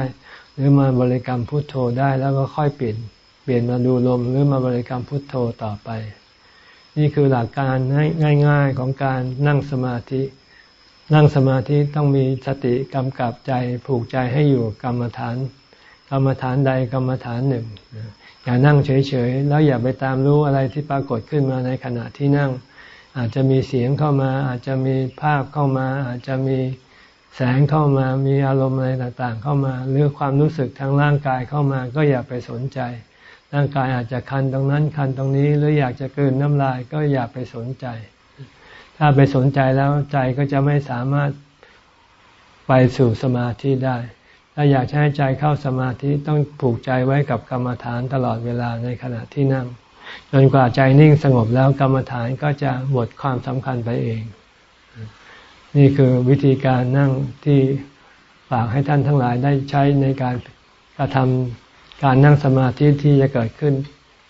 หรือมาบริกรรมพุทโธได้แล้วก็ค่อยเปลี่ยน ปลี่ยนมาดูลมหรือมาบริกรรมพุทโธต่อไป นี่คือหลักการง่าย ๆของการนั่งสมาธิ นั่งสมาธิต้องมีสติกำกับใจผูกใจให้อยู่กรรมฐาน กรรมฐานใดกรรมฐานหนึ่ง อย่านั่งเฉยๆ แล้วอย่าไปตามรู้อะไรที่ปรากฏขึ้นมาในขณะที่นั่ง อาจจะมีเสียงเข้ามา อาจจะมีภาพเข้ามา อาจจะมีแสงเข้ามามีอารมณ์อะไรต่างๆ เข้ามา หรือความรู้สึกทางร่างกายเข้ามาก็อย่าไปสนใจ ร่างกายอาจจะคันตรงนั้นคันตรงนี้หรืออยากจะกลืนน้ำลายก็อย่าไปสนใจ ถ้าไปสนใจแล้วใจก็จะไม่สามารถไปสู่สมาธิได้ ถ้าอยากให้ใจเข้าสมาธิต้องผูกใจไว้กับกรรมฐานตลอดเวลาในขณะที่นั่งจนกว่าใจนิ่งสงบแล้วกรรมฐานก็จะหมดความสำคัญไปเอง นี่คือวิธีการนั่งที่ฝากให้ท่านทั้งหลายได้ใช้ในการกระทำ การนั่งสมาธิที่จะเกิดขึ้น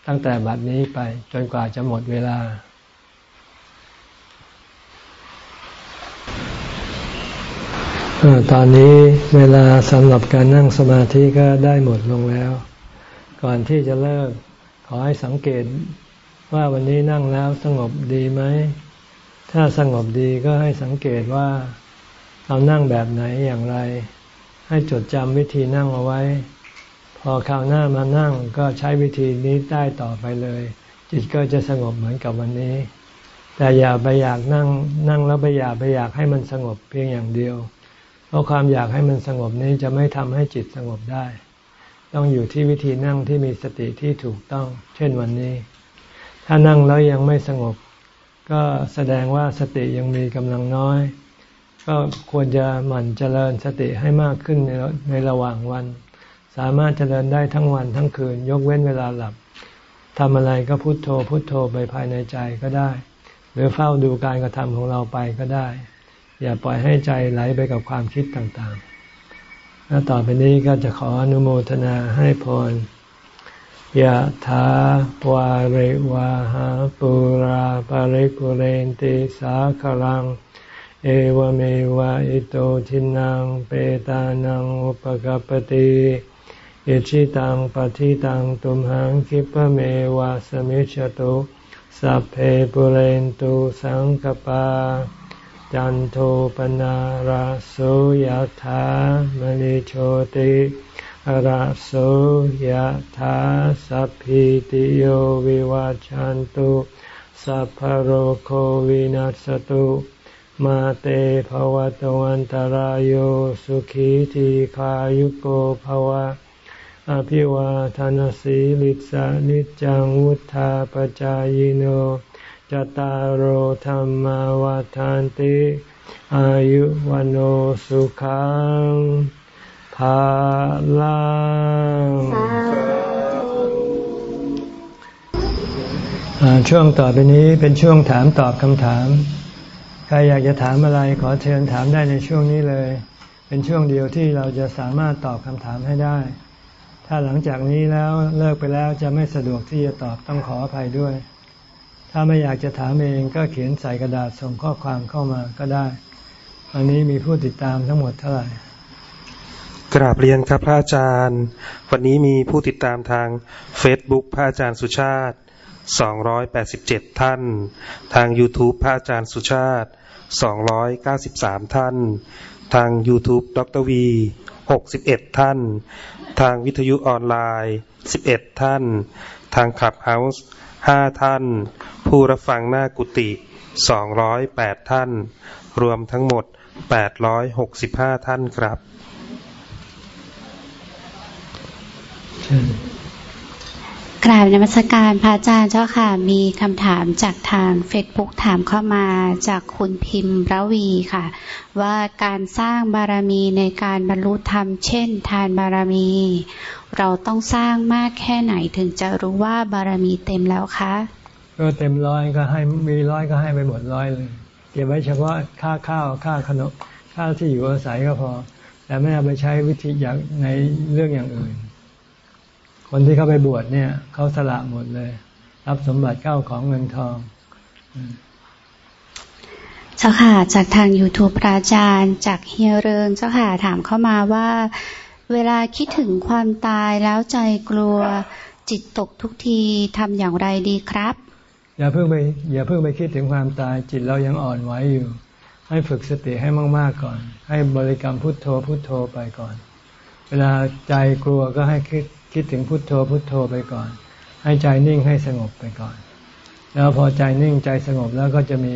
ตั้งแต่บัดนี้ไปจนกว่าจะหมดเวลา ตอนนี้เวลาสำหรับการนั่งสมาธิก็ได้หมดลงแล้ว ก่อนที่จะเลิกขอให้สังเกตว่าวันนี้นั่งแล้วสงบดีไหม ถ้าสงบดีก็ให้สังเกตว่าเรานั่งแบบไหนอย่างไร ให้จดจำวิธีนั่งเอาไว้ พอคราวหน้ามานั่งก็ใช้วิธีนี้ได้ต่อไปเลย จิตก็จะสงบเหมือนกับวันนี้ แต่อย่าไปอยากนั่งนั่งแล้วไปอยากไปอยากให้มันสงบเพียงอย่างเดียว เพราะความอยากให้มันสงบนี้จะไม่ทำให้จิตสงบได้ ต้องอยู่ที่วิธีนั่งที่มีสติที่ถูกต้อง เช่นวันนี้ ถ้านั่งแล้วยังไม่สงบ ก็แสดงว่าสติยังมีกำลังน้อย ก็ควรจะหมั่นเจริญสติให้มากขึ้นในในระหว่างวัน สามารถเจริญได้ทั้งวันทั้งคืน ยกเว้นเวลาหลับทำอะไรก็พุโทโธ พุโทโธไปภายในใจก็ได้ หรือเฝ้าดูการกระทำของเราไปก็ได้ อย่าปล่อยให้ใจไหลไปกับความคิดต่างๆ แล้วต่อไปนี้ก็จะขออนุโมทนาให้พรยะถาวาริวาหาปุราปาริปุเรนติสาคลัง เอวเมวะอิโตทินังเปตานังอุปกปติ อิชิตังปฏิตังตุมหังคิปเมวะสมิจตุสัพเพปุเรนตุสังกปา จันโทปนาราโสยถามณิโชติระโสยถาสัพพิติโยวิวาจันตุสัพพโรโควินัสตุมาเตภวตวันตารโยสุขีทีขายุโกภวะ อภิวาทานสีลิสานิจังวุธาปจายโนจตารโหธรรมวาทานติ อายุวันโอสุขังภาลังช่วงต่อไปนี้เป็นช่วงถามตอบคำถาม ใครอยากจะถามอะไรขอเชิญถามได้ในช่วงนี้เลย เป็นช่วงเดียวที่เราจะสามารถตอบคำถามให้ได้ ถ้าหลังจากนี้แล้วเลิกไปแล้วจะไม่สะดวกที่จะตอบต้องขออภัยด้วย ถ้าไม่อยากจะถามเองก็เขียนใส่กระดาษส่งข้อความเข้ามาก็ได้ วันนี้มีผู้ติดตามทั้งหมดเท่าไหร่กราบเรียนครับพระอาจารย์ วันนี้มีผู้ติดตามทาง Facebook พระอาจารย์สุชาติ 287 ท่าน ทาง YouTube พระอาจารย์สุชาติ 293 ท่าน ทาง YouTube ดรวี 61 ท่าน ทางวิทยุออนไลน์ 11 ท่าน ทางขับเฮาส์5ท่าน ผู้รับฟังหน้ากุฏิ208 ท่าน รวมทั้งหมด 865 ท่านครับ ราบนมัสการพระอาจารย์เจ้าค่ะ มีคำถามจากทางเฟซบุ๊กถามเข้ามาจากคุณพิมพ์ระวีค่ะ ว่าการสร้างบารมีในการบรรลุธรรม เช่น ทานบารมี เราต้องสร้างมากแค่ไหนถึงจะรู้ว่าบารมีเต็มแล้วคะ ก็เต็มร้อยก็ให้มีร้อยก็ให้ไปหมดร้อยเลยเก็บไว้เฉพาะค่าข้าวค่าขนมค่าที่อยู่อาศัยก็พอ แต่ไม่เอาไปใช้วิธีอย่างในเรื่องอย่างอื่น คนที่เขาไปบวชเนี่ยเขาสละหมดเลย รับสมบัติเข้าของเงินทองเจ้าค่ะ จากทาง YouTube พระอาจารย์จากเฮียเริงเจ้าค่ะถามเข้ามาว่า เวลาคิดถึงความตายแล้วใจกลัวจิตตกทุกทีทำอย่างไรดีครับ อย่าเพิ่งไปอย่าเพิ่งไปคิดถึงความตายจิตเรายังอ่อนไหวอยู่ ให้ฝึกสติให้มากๆก่อน ให้บริกรรมพุทโธพุทโธไปก่อน เวลาใจกลัวก็ให้คิด คิดถึงพุทโธพุทโธไปก่อน ให้ใจนิ่งให้สงบไปก่อน แล้วพอใจนิ่งใจสงบแล้วก็จะมี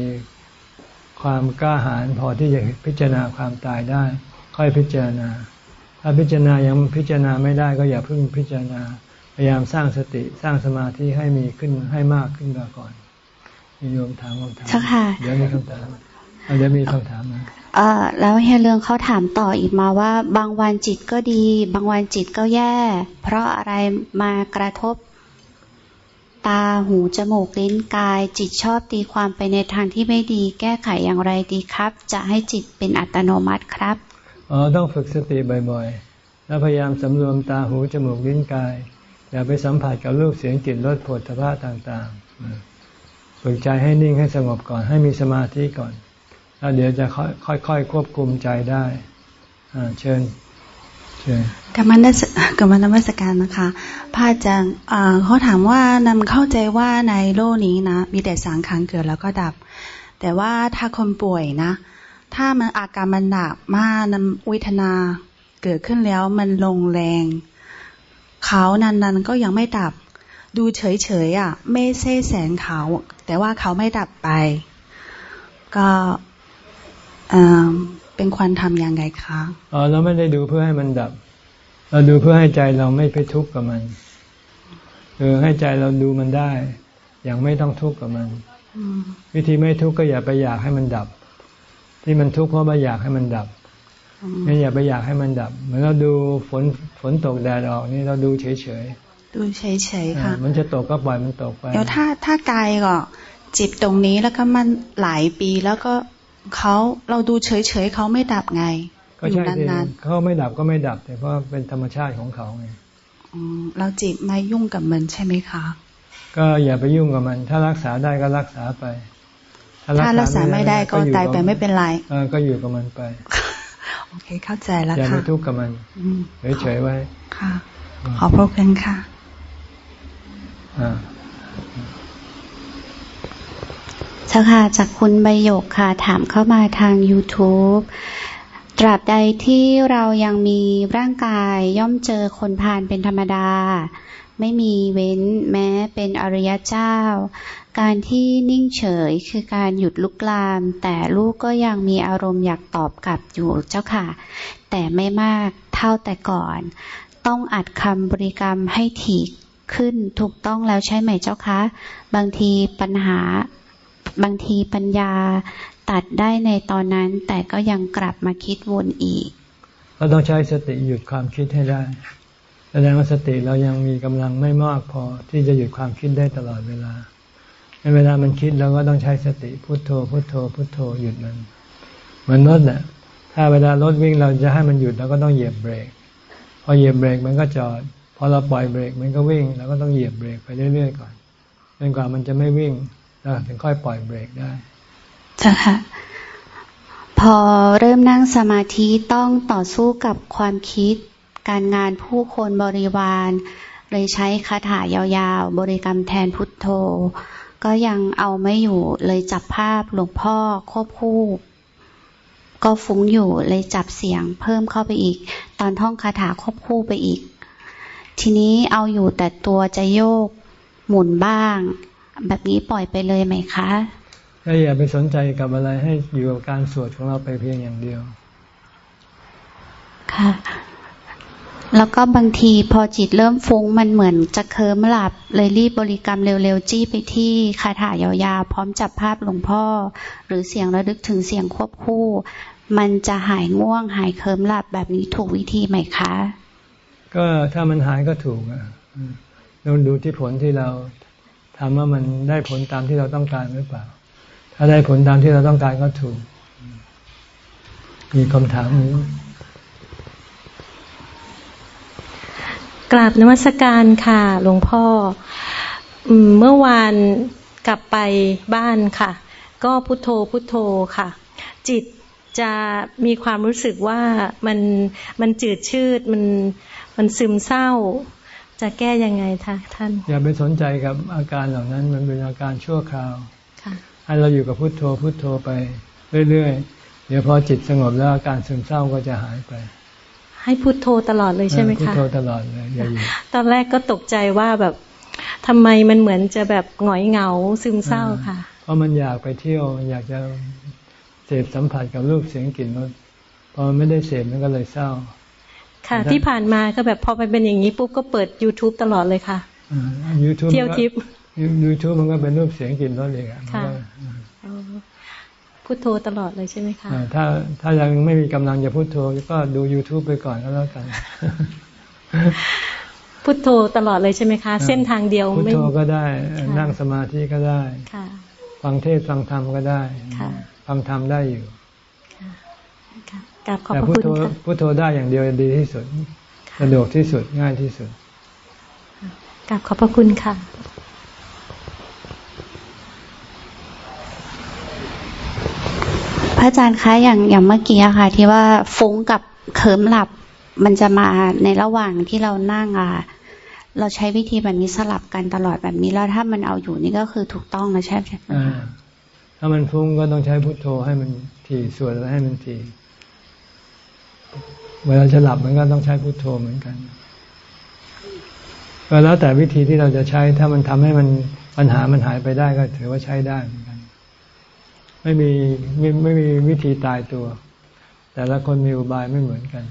ความกล้าหาญพอที่จะพิจารณาความตายได้ ค่อยพิจารณา ถ้าพิจารณายังพิจารณาไม่ได้ก็อย่าเพิ่งพิจารณาพยายามสร้างสติสร้างสมาธิให้มีขึ้นให้มากขึ้นก่อนมีโยมถามคำถามเดี๋ยวมีคำถามเดี๋ยวมีคำถามนะ เออแล้วเฮียเรืองเขาถามต่ออีกมาว่า บางวันจิตก็ดี บางวันจิตก็แย่ เพราะอะไรมากระทบ ตาหูจมูกลิ้นกาย จิตชอบตีความไปในทางที่ไม่ดี แก้ไขอย่างไรดีครับ จะให้จิตเป็นอัตโนมัติครับอ๋อต้องฝึกสติบ่อยๆ แล้วพยายามสำรวมตาหูจมูกลิ้นกาย อย่าไปสัมผัสกับรูปเสียงกลิ่นรสผลพระต่างๆ ฝึกใจให้นิ่งให้สงบก่อนให้มีสมาธิก่อน แล้วเดี๋ยวจะค่อยๆควบคุมใจได้เชิญเชิญกรรมนัสกรรมนมัสการนะคะพระอาจารย์เขาถามว่านำเข้าใจว่าในโลกนี้นะ มีแต่สังขารเกิดแล้วก็ดับ แต่ว่าถ้าคนป่วยนะ ถ้ามันอาการมันหนักมากนำวิทนาเกิดขึ้นแล้วมันลงแรงเขานันๆก็ยังไม่ดับ ดูเฉยๆอะ ไม่ใช่แสนเขา แต่ว่าเขาไม่ดับไป ก็ เป็นควรทำยังไงคะอ๋อเราไม่ได้ดูเพื่อให้มันดับ เราดูเพื่อให้ใจเราไม่ไปทุกข์กับมันคือให้ใจเราดูมันได้ อย่างไม่ต้องทุกข์กับมันวิธีไม่ทุกข์ก็อย่าไปอยากให้มันดับ ที่มันทุกข์เพราะว่าอยากให้มันดับนี่อย่าไปอยากให้มันดับ เหมือนเราดูฝนฝนตกแดดออกนี่เราดูเฉยๆดูเฉยๆค่ะ มันจะตกก็ปล่อยมันตกไปเดี๋ยวถ้าถ้ากายก็จิบตรงนี้แล้วก็มันหลายปีแล้วก็ เขาเราดูเฉยๆเขาไม่ดับไงก็ใช่เขาไม่ดับก็ไม่ดับ แต่เพราะเป็นธรรมชาติของเขาไงเราจิบไม่ยุ่งกับมันใช่ไหมคะ ก็อย่าไปยุ่งกับมัน ถ้ารักษาได้ก็รักษาไป ถ้ารักษาไม่ได้ก็ตายไปไม่เป็นไรเออก็อยู่กับมันไปโอเคเข้าใจแล้วค่ะอย่าไปทุกข์กับมันเฉยๆไว้ค่ะ ขอพระคุณค่ะเจ้าค่ะจากคุณใบโยกค่ะ ถามเข้ามาทาง YouTube ตราบใดที่เรายังมีร่างกายย่อมเจอคนพาลเป็นธรรมดา ไม่มีเว้นแม้เป็นอริยเจ้า การที่นิ่งเฉยคือการหยุดลุกลาม แต่ลูกก็ยังมีอารมณ์อยากตอบกลับอยู่เจ้าค่ะ แต่ไม่มากเท่าแต่ก่อน ต้องอัดคำบริกรรมให้ถี่ขึ้นถูกต้องแล้วใช่ไหมเจ้าคะ บางทีปัญหา บางทีปัญญาตัดได้ในตอนนั้น แต่ก็ยังกลับมาคิดวนอีก เราต้องใช้สติหยุดความคิดให้ได้แสดงว่าสติเรายังมีกำลังไม่มากพอที่จะหยุดความคิดได้ตลอดเวลาในเวลามันคิดเราก็ต้องใช้สติพุโทโธพุโทโธพุโทโธหยุดมันเหมือนรถน่ะถ้าเวลารถวิ่งเราจะให้มันหยุดเราก็ต้องเหยียบเบรก พอเหยียบเบรกมันก็จอด พอเราปล่อยเบรกมันก็วิ่งเราก็ต้องเหยียบเบรกไปเรื่อยๆก่อนจนกว่ามันจะไม่วิ่ง เราถึงค่อยปล่อยเบรกได้จ้ะค่ะพอเริ่มนั่งสมาธิต้องต่อสู้กับความคิด การงานผู้คนบริวาร เลยใช้คาถายาวๆ บริกรรมแทนพุทโธ ก็ยังเอาไม่อยู่เลยจับภาพหลวงพ่อควบคู่ ก็ฟุ้งอยู่เลยจับเสียงเพิ่มเข้าไปอีก ตอนท่องคาถาควบคู่ไปอีก ทีนี้เอาอยู่แต่ตัวจะโยกหมุนบ้าง แบบนี้ปล่อยไปเลยไหมคะก็อย่าไปสนใจกับอะไรให้อยู่กับการสวดของเราไปเพียงอย่างเดียว ค่ะ แล้วก็บางทีพอจิตเริ่มฟุ้งมันเหมือนจะเคลิ้มหลับ เลยรีบบริกรรมเร็วๆจี้ไปที่คาถายาวๆ พร้อมจับภาพหลวงพ่อ หรือเสียงระลึกถึงเสียงควบคู่ มันจะหายง่วง หายเคลิ้มหลับแบบนี้ถูกวิธีไหมคะ ก็ถ้ามันหายก็ถูกอะเราดูที่ผลที่เรา ทำว่ามันได้ผลตามที่เราต้องการหรือเปล่า ถ้าได้ผลตามที่เราต้องการก็ถูก มีคำถามนี้กราบนมัสการค่ะ หลวงพ่อ เมื่อวานกลับไปบ้านค่ะ ก็พุโทโธพุโทโธค่ะ จิตจะมีความรู้สึกว่ามันมันจืดชืดมันมันซึมเศร้า จะแก้ยังไงคะท่าน อย่าไปสนใจกับอาการเหล่านั้น มันเป็นอาการชั่วคราวให้เราอยู่กับพุโทโธพุโทโธไปเรื่อยๆ เดี๋ยวพอจิตสงบแล้วอาการซึมเศร้าก็จะหายไป ให้พุโทโธตลอดเลยใช่ไหมคะพุทโธตลอดเลยอย่าอยู่ตอนแรกก็ตกใจว่าแบบทำไมมันเหมือนจะแบบหงอยเหงาซึมเศร้าค่ะ เพราะมันอยากไปเที่ยวอยากจะเสพสัมผัสกับรูปเสียงกลิ่นรสพอมันไม่ได้เสพมันก็เลยเศร้า ค่ะ ที่ผ่านมาก็แบบพอไปเป็นอย่างนี้ปุ๊บก็เปิด youtube ตลอดเลยค่ะ YouTube เที่ยวทิปยูทูบมันก็เป็นรูปเสียงกลิ่นรสเองอะพุทโธตลอดเลยใช่ไหมคะถ้าถ้ายังไม่มีกำลังจะพุทโธก็ดู youtube ไปก่อนก็แล้วกันพุทโธตลอดเลยใช่ไหมคะ เส้นทางเดียวพุทโธก็ได้นั่งสมาธิก็ได้ฟังเทศฟังธรรมก็ได้ฟังธรรมได้อยู่ แต่พุทโธพุทโธได้อย่างเดียวดีที่สุดสะดวกที่สุดง่ายที่สุดกลับขอบพระคุณค่ะระอาจารย์คะอย่างอย่างเมื่อกี้ค่ะ ที่ว่าฟุ้งกับเคิมหลับ มันจะมาในระหว่างที่เรานั่งอะเราใช้วิธีแบบนี้สลับกันตลอดแบบนี้แล้วถ้ามันเอาอยู่นี่ก็คือถูกต้องนะใช่ไหมถ้ามันฟุ้งก็ต้องใช้พุทโธให้มันทีส่วนแล้วให้มันที เวลาจะหลับมันก็ต้องใช้พุทโธเหมือนกันก็แล้วแต่วิธีที่เราจะใช้ ถ้ามันทำให้มันปัญหามันหายไปได้ก็ถือว่าใช้ได้เหมือนกัน ไม่มีไม่ไม่มีวิธีตายตัว แต่ละคนมีอุบายไม่เหมือนกัน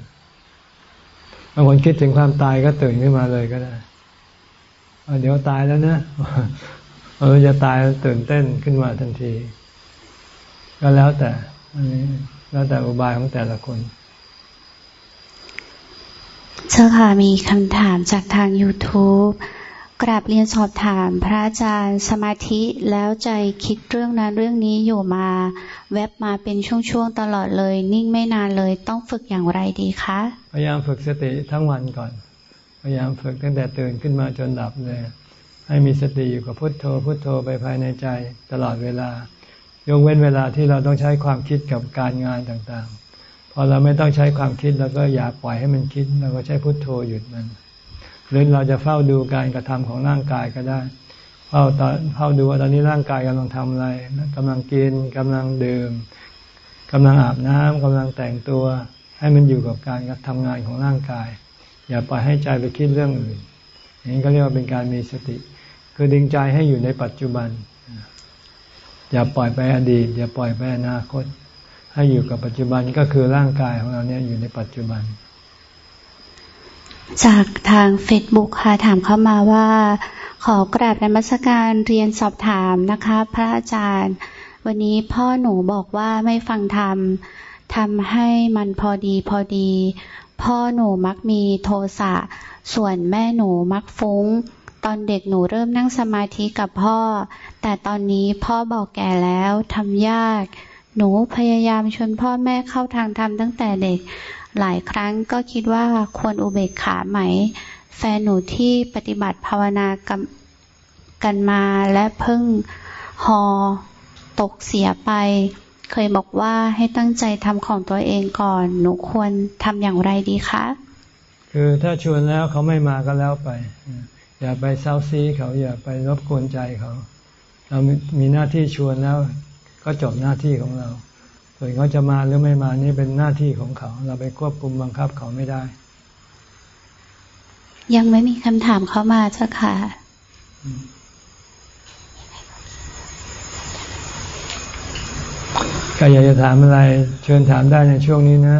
บางคนคิดถึงความตายก็ตื่นขึ้นมาเลยก็ได้เดี๋ยวตายแล้วนะเออจะตายตื่นเต้นขึ้นมาทันที ก็แล้วแต่อันนี้แล้วแต่อุบายของแต่ละคน เจ้าค่ะมีคำถามจากทาง YouTube กราบเรียนสอบถามพระอาจารย์สมาธิแล้วใจคิดเรื่องนั้นเรื่องนี้อยู่มา แวบมาเป็นช่วงๆตลอดเลย นิ่งไม่นานเลยต้องฝึกอย่างไรดีคะพยายามฝึกสติทั้งวันก่อน พยายามฝึกตั้งแต่ตื่นขึ้นมาจนดับเลย ให้มีสติอยู่กับพุทโธพุทโธไปภายในใจตลอดเวลา ยกเว้นเวลาที่เราต้องใช้ความคิดกับการงานต่างๆ พอเราไม่ต้องใช้ความคิดเราก็อย่าปล่อยให้มันคิดเราก็ใช้พุทโธหยุดมันหรือเราจะเฝ้าดูการกระทำของร่างกายก็ได้เฝ้าตอนเฝ้าดูว่าตอนนี้ร่างกายกำลังทำอะไรกำลังกินกำลังดื่มกำลังอาบน้ำกำลังแต่งตัว ให้มันอยู่กับการทำงานของร่างกาย อย่าปล่อยให้ใจไปคิดเรื่องอื่นอย่างนี้ก็เรียกว่าเป็นการมีสติ คือดึงใจให้อยู่ในปัจจุบัน อย่าปล่อยไปอดีต อย่าปล่อยไปอนาคต ให้อยู่กับปัจจุบันก็คือร่างกายของเราเนี่ยอยู่ในปัจจุบัน จากทางเฟซบุ๊กค่ะถามเข้ามาว่า ขอกราบนมัสการเรียนสอบถามนะคะ พระอาจารย์ วันนี้พ่อหนูบอกว่าไม่ฟังธรรมทำให้มันพอดีพอดี พ่อหนูมักมีโทสะส่วนแม่หนูมักฟุ้ง ตอนเด็กหนูเริ่มนั่งสมาธิกับพ่อ แต่ตอนนี้พ่อบอกแก่แล้วทำยาก หนูพยายามชวนพ่อแม่เข้าทางธรรมตั้งแต่เด็ก หลายครั้งก็คิดว่าควรอุเบกขาไหม แฟนหนูที่ปฏิบัติภาวนากันกันมาและเพิ่งหอตกเสียไป เคยบอกว่าให้ตั้งใจทำของตัวเองก่อน หนูควรทำอย่างไรดีคะ คือถ้าชวนแล้วเขาไม่มาก็แล้วไป อย่าไปเศร้าซีเขาอย่าไปรบกวนใจเขา เรามีหน้าที่ชวนแล้ว ก็จบหน้าที่ของเรา ส่วนเขาจะมาหรือไม่มานี่เป็นหน้าที่ของเขา เราไปควบคุมบังคับเขาไม่ได้ ยังไม่มีคำถามเข้ามาเจ้าค่ะก็อยากจะถามอะไร เชิญถามได้ในช่วงนี้นะ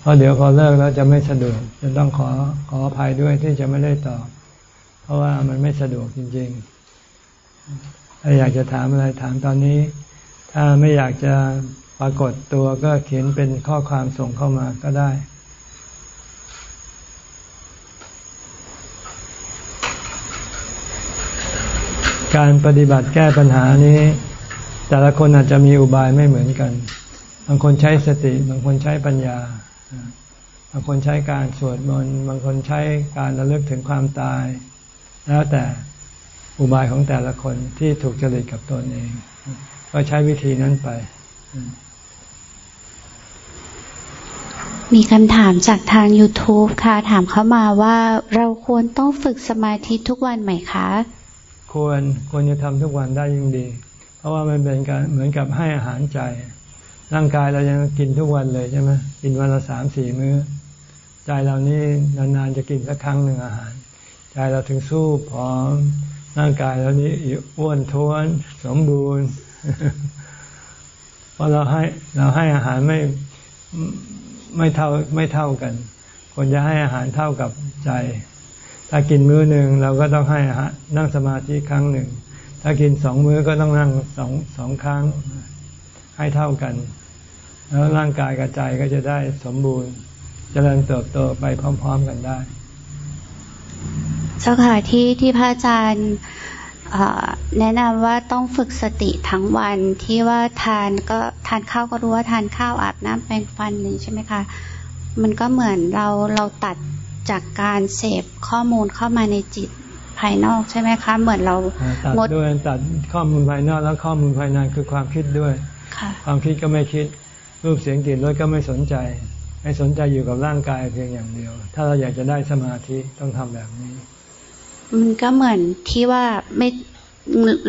เพราะเดี๋ยวพอเลิกแล้วจะไม่สะดวกจะต้องขอขออภัยด้วยที่จะไม่ได้ตอบ เพราะว่ามันไม่สะดวกจริง ๆ ถ้าอยากจะถามอะไรถามตอนนี้ ถ้าไม่อยากจะปรากฏตัวก็เขียนเป็นข้อความส่งเข้ามาก็ได้ การปฏิบัติแก้ปัญหานี้ แต่ละคนอาจจะมีอุบายไม่เหมือนกัน บางคนใช้สติ บางคนใช้ปัญญา บางคนใช้การสวดมนต์ บางคนใช้การระลึกถึงความตาย แล้วแต่อุบายของแต่ละคนที่ถูกจริตกับตนเอง ก็ใช้วิธีนั้นไป มีคำถามจากทาง YouTube ค่ะ ถามเข้ามาว่าเราควรต้องฝึกสมาธิทุกวันไหมคะ ควรควรจะทำทุกวันได้ยิ่งดี เพราะว่ามันเป็นการเหมือนกับให้อาหารใจ ร่างกายเรายังกินทุกวันเลยใช่ไหมกินวันละสามสี่มื้อ ใจเรานี่นานๆจะกินสักครั้งหนึ่งอาหาร ใจเราถึงสู้พร้อม ร่างกายเรานี้อ้วนท้วน สมบูรณ์ เพราะเราให้เราให้อาหารไม่ไม่เท่าไม่เท่ากันคนจะให้อาหารเท่ากับใจ ถ้ากินมื้อหนึ่งเราก็ต้องให้อาหารนั่งสมาธิครั้งหนึ่ง ถ้ากินสองมื้อก็ต้องนั่งสองสองครั้ง ให้เท่ากัน แล้วร่างกายกับใจก็จะได้สมบูรณ์จเจริญเติบโตไปพร้อม ๆ กันได้ เจ้าค่ะที่ที่พระอาจารย์แนะนำว่าต้องฝึกสติทั้งวันที่ว่าทานก็ทานข้าวก็รู้ว่าทานข้าวอาบน้ำแปรงฟันนึ่งใช่ไหมคะมันก็เหมือนเราเราตัดจากการเสพข้อมูลเข้ามาในจิตภายนอกใช่ไหมคะเหมือนเราตัดด้วยตัดข้อมูลภายนอกแล้วข้อมูลภายในคือความคิดด้วย ความคิดก็ไม่คิดรูปเสียงกลิ่นรสก็ไม่สนใจ ไม่สนใจอยู่กับร่างกายเพียงอย่างเดียว ถ้าเราอยากจะได้สมาธิต้องทำแบบนี้ มันก็เหมือนที่ว่าไม่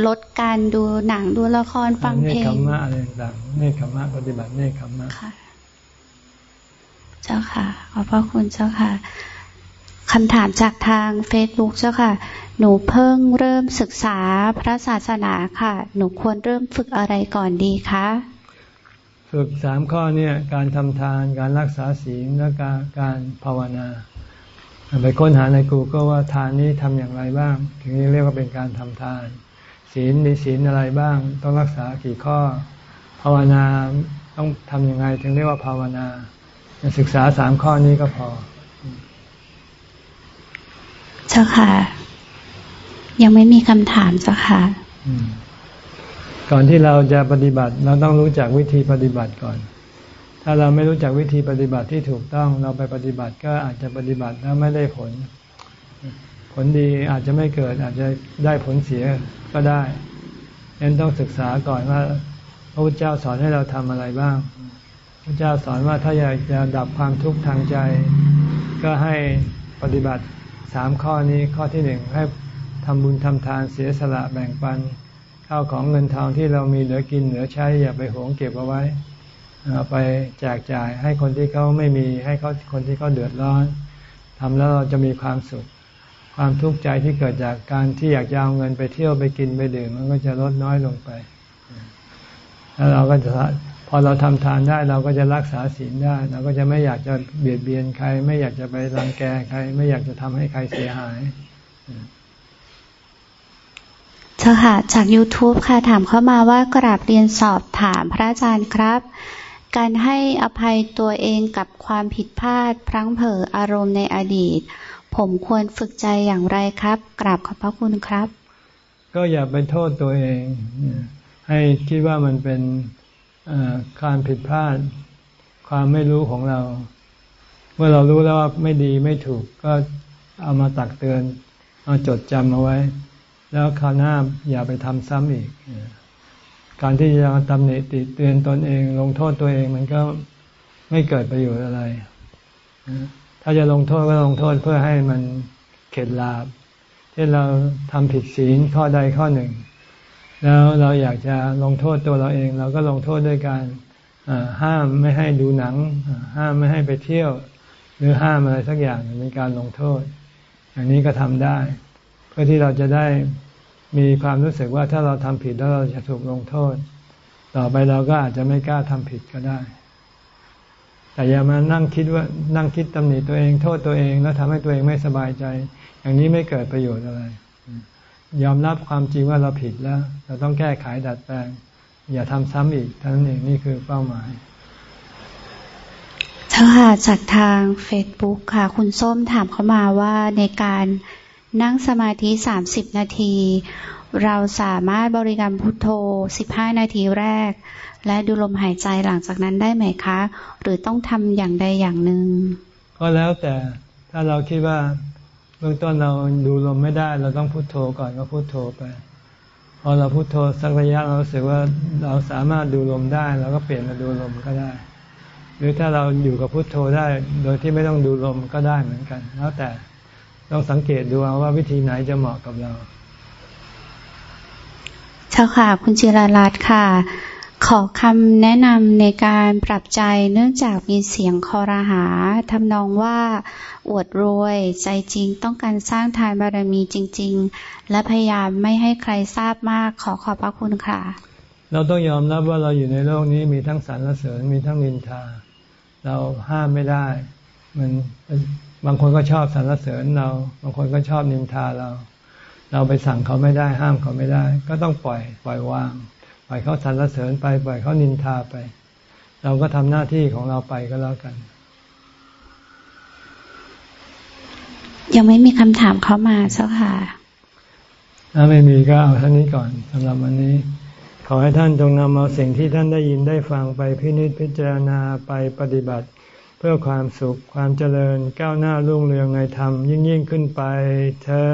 ลดการดูหนังดูละครฟังเพลงเนคขมะอะไรต่างเนคขมะปฏิบัติเนคขมะค่ะเจ้าค่ะ ขอบพระคุณเจ้าค่ะคำถามจากทางเฟซบุ๊กเจ้าค่ะ หนูเพิ่งเริ่มศึกษาพระศาสนาค่ะ หนูควรเริ่มฝึกอะไรก่อนดีคะ ฝึกสามข้อเนี่ยการทำทานการรักษาศีลและการการภาวนา ไปค้นหาในกูก็ว่าทานนี้ทำอย่างไรบ้าง ถึงเรียกว่าเป็นการทำทาน ศีลมีศีลอะไรบ้าง ต้องรักษากี่ข้อ ภาวนาต้องทำยังไงถึงเรียกว่าภาวนาศึกษาสามข้อนี้ก็พอเจ้าค่ะ ยังไม่มีคำถามเจ้าค่ะ ก่อนที่เราจะปฏิบัติ เราต้องรู้จักวิธีปฏิบัติก่อน ถ้าเราไม่รู้จักวิธีปฏิบัติที่ถูกต้องเราไปปฏิบัติก็อาจจะปฏิบัติแล้วไม่ได้ผล ผลดีอาจจะไม่เกิดอาจจะได้ผลเสียก็ได้เน้นต้องศึกษาก่อนว่าพระพุทธเจ้าสอนให้เราทำอะไรบ้าง พระเจ้าสอนว่าถ้าอยากจะดับความทุกข์ทางใจ ก็ให้ปฏิบัติสามข้อนี้ข้อที่หนึ่งให้ทำบุญทำทานเสียสละแบ่งปัน ข้าวของเงินทองที่เรามีเหลือกินเหลือใช้อย่าไปหวงเก็บเอาไว้ไปแจกจ่ายให้คนที่เขาไม่มีให้เขาคนที่เขาเดือดร้อนทำแล้วเราจะมีความสุข ความทุกข์ใจที่เกิดจากการที่อยากจะเอาเงินไปเที่ยวไปกินไปดื่มมันก็จะลดน้อยลงไป แล้วเราก็จะพอเราทำทานได้เราก็จะรักษาศีลได้ เราก็จะไม่อยากจะเบียดเบียนใคร ไม่อยากจะไปรังแกใคร ไม่อยากจะทำให้ใครเสียหาย เจ้าค่ะ จาก YouTube ค่ะ ถามเข้ามาว่ากราบเรียนสอบถามพระอาจารย์ครับ การให้อภัยตัวเองกับความผิดพลาด พลั้งเผลออารมณ์ในอดีต ผมควรฝึกใจอย่างไรครับ กราบขอบพระคุณครับ ก็อย่าไปโทษตัวเอง ให้คิดว่ามันเป็นการผิดพลาด ความไม่รู้ของเรา เมื่อเรารู้แล้วว่าไม่ดีไม่ถูกก็เอามาตักเตือน เอาจดจำเอาไว้ แล้วคราวหน้าอย่าไปทำซ้ำอีก การที่จะตำหนิติเตือนตนเอง ลงโทษตัวเองมันก็ไม่เกิดประโยชน์อะไร ถ้าจะลงโทษก็ลงโทษเพื่อให้มันเข็ดลาบเช่นเราทำผิดศีลข้อใดข้อหนึ่ง แล้วเราอยากจะลงโทษตัวเราเอง เราก็ลงโทษด้วยการห้ามไม่ให้ดูหนัง ห้ามไม่ให้ไปเที่ยว หรือห้ามอะไรสักอย่างเป็นการลงโทษอย่างนี้ก็ทำได้ เพื่อที่เราจะได้มีความรู้สึกว่าถ้าเราทำผิดแล้วเราจะถูกลงโทษ ต่อไปเราก็อาจจะไม่กล้าทำผิดก็ได้ แต่อย่ามานั่งคิดว่านั่งคิดตำหนิตัวเองโทษตัวเองแล้วทำให้ตัวเองไม่สบายใจ อย่างนี้ไม่เกิดประโยชน์อะไร ยอมรับความจริงว่าเราผิดแล้ว เราต้องแก้ไขดัดแปลง อย่าทำซ้ำอีกท่านั้นเองนี่คือเป้าหมายเจ้าค่ะจากทางเฟซบุ๊กค่ะ คุณส้มถามเข้ามาว่าในการ นั่งสมาธิสามสิบนาที เราสามารถบริกรรมพุทโธสิบห้านาทีแรก และดูลมหายใจหลังจากนั้นได้ไหมคะ หรือต้องทำอย่างใดอย่างหนึ่ง ก็แล้วแต่ถ้าเราคิดว่าเบื้องต้นเราดูลมไม่ได้ เราต้องพุโทโธก่อนก็พุโทโธไป พอเราพุโทโธสักระยะเราสึกว่าเราสามารถดูลมได้เราก็เปลี่ยนมาดูลมก็ได้ หรือถ้าเราอยู่กับพุโทโธได้ โดยที่ไม่ต้องดูลมก็ได้เหมือนกัน แล้วแต่ ต้องสังเกตดูว่าวิธีไหนจะเหมาะกับเรา เจ้าค่ะ คุณจิราลัตค่ะ ขอคำแนะนำในการปรับใจเนื่องจากมีเสียงคอรหาทำนองว่าอวดรวยใจจริงต้องการสร้างทานบารมีจริง ๆ และพยายามไม่ให้ใครทราบมากขอขอบพระคุณค่ะ เราต้องยอมรับว่าเราอยู่ในโลกนี้มีทั้งสรรเสริญมีทั้งนินทา เราห้ามไม่ได้ มัน บางคนก็ชอบสรรเสริญเรา บางคนก็ชอบนินทาเรา เราไปสั่งเขาไม่ได้ห้ามเขาไม่ได้ ก็ต้องปล่อยปล่อยวาง ปล่อยเขาสรรเสริญไปปล่อยเขานินทาไป เราก็ทำหน้าที่ของเราไปก็แล้วกัน ยังไม่มีคำถามเข้ามาเจ้าค่ะถ้าไม่มีก็เอาท่านี้ก่อนสำหรับวันนี้ ขอให้ท่านจงนำเอาสิ่งที่ท่านได้ยินได้ฟังไปพินิจพิจารณาไปปฏิบัติ เพื่อความสุขความเจริญก้าวหน้ารุ่งเรืองในธรรมยิ่งยิ่งขึ้นไปเธอ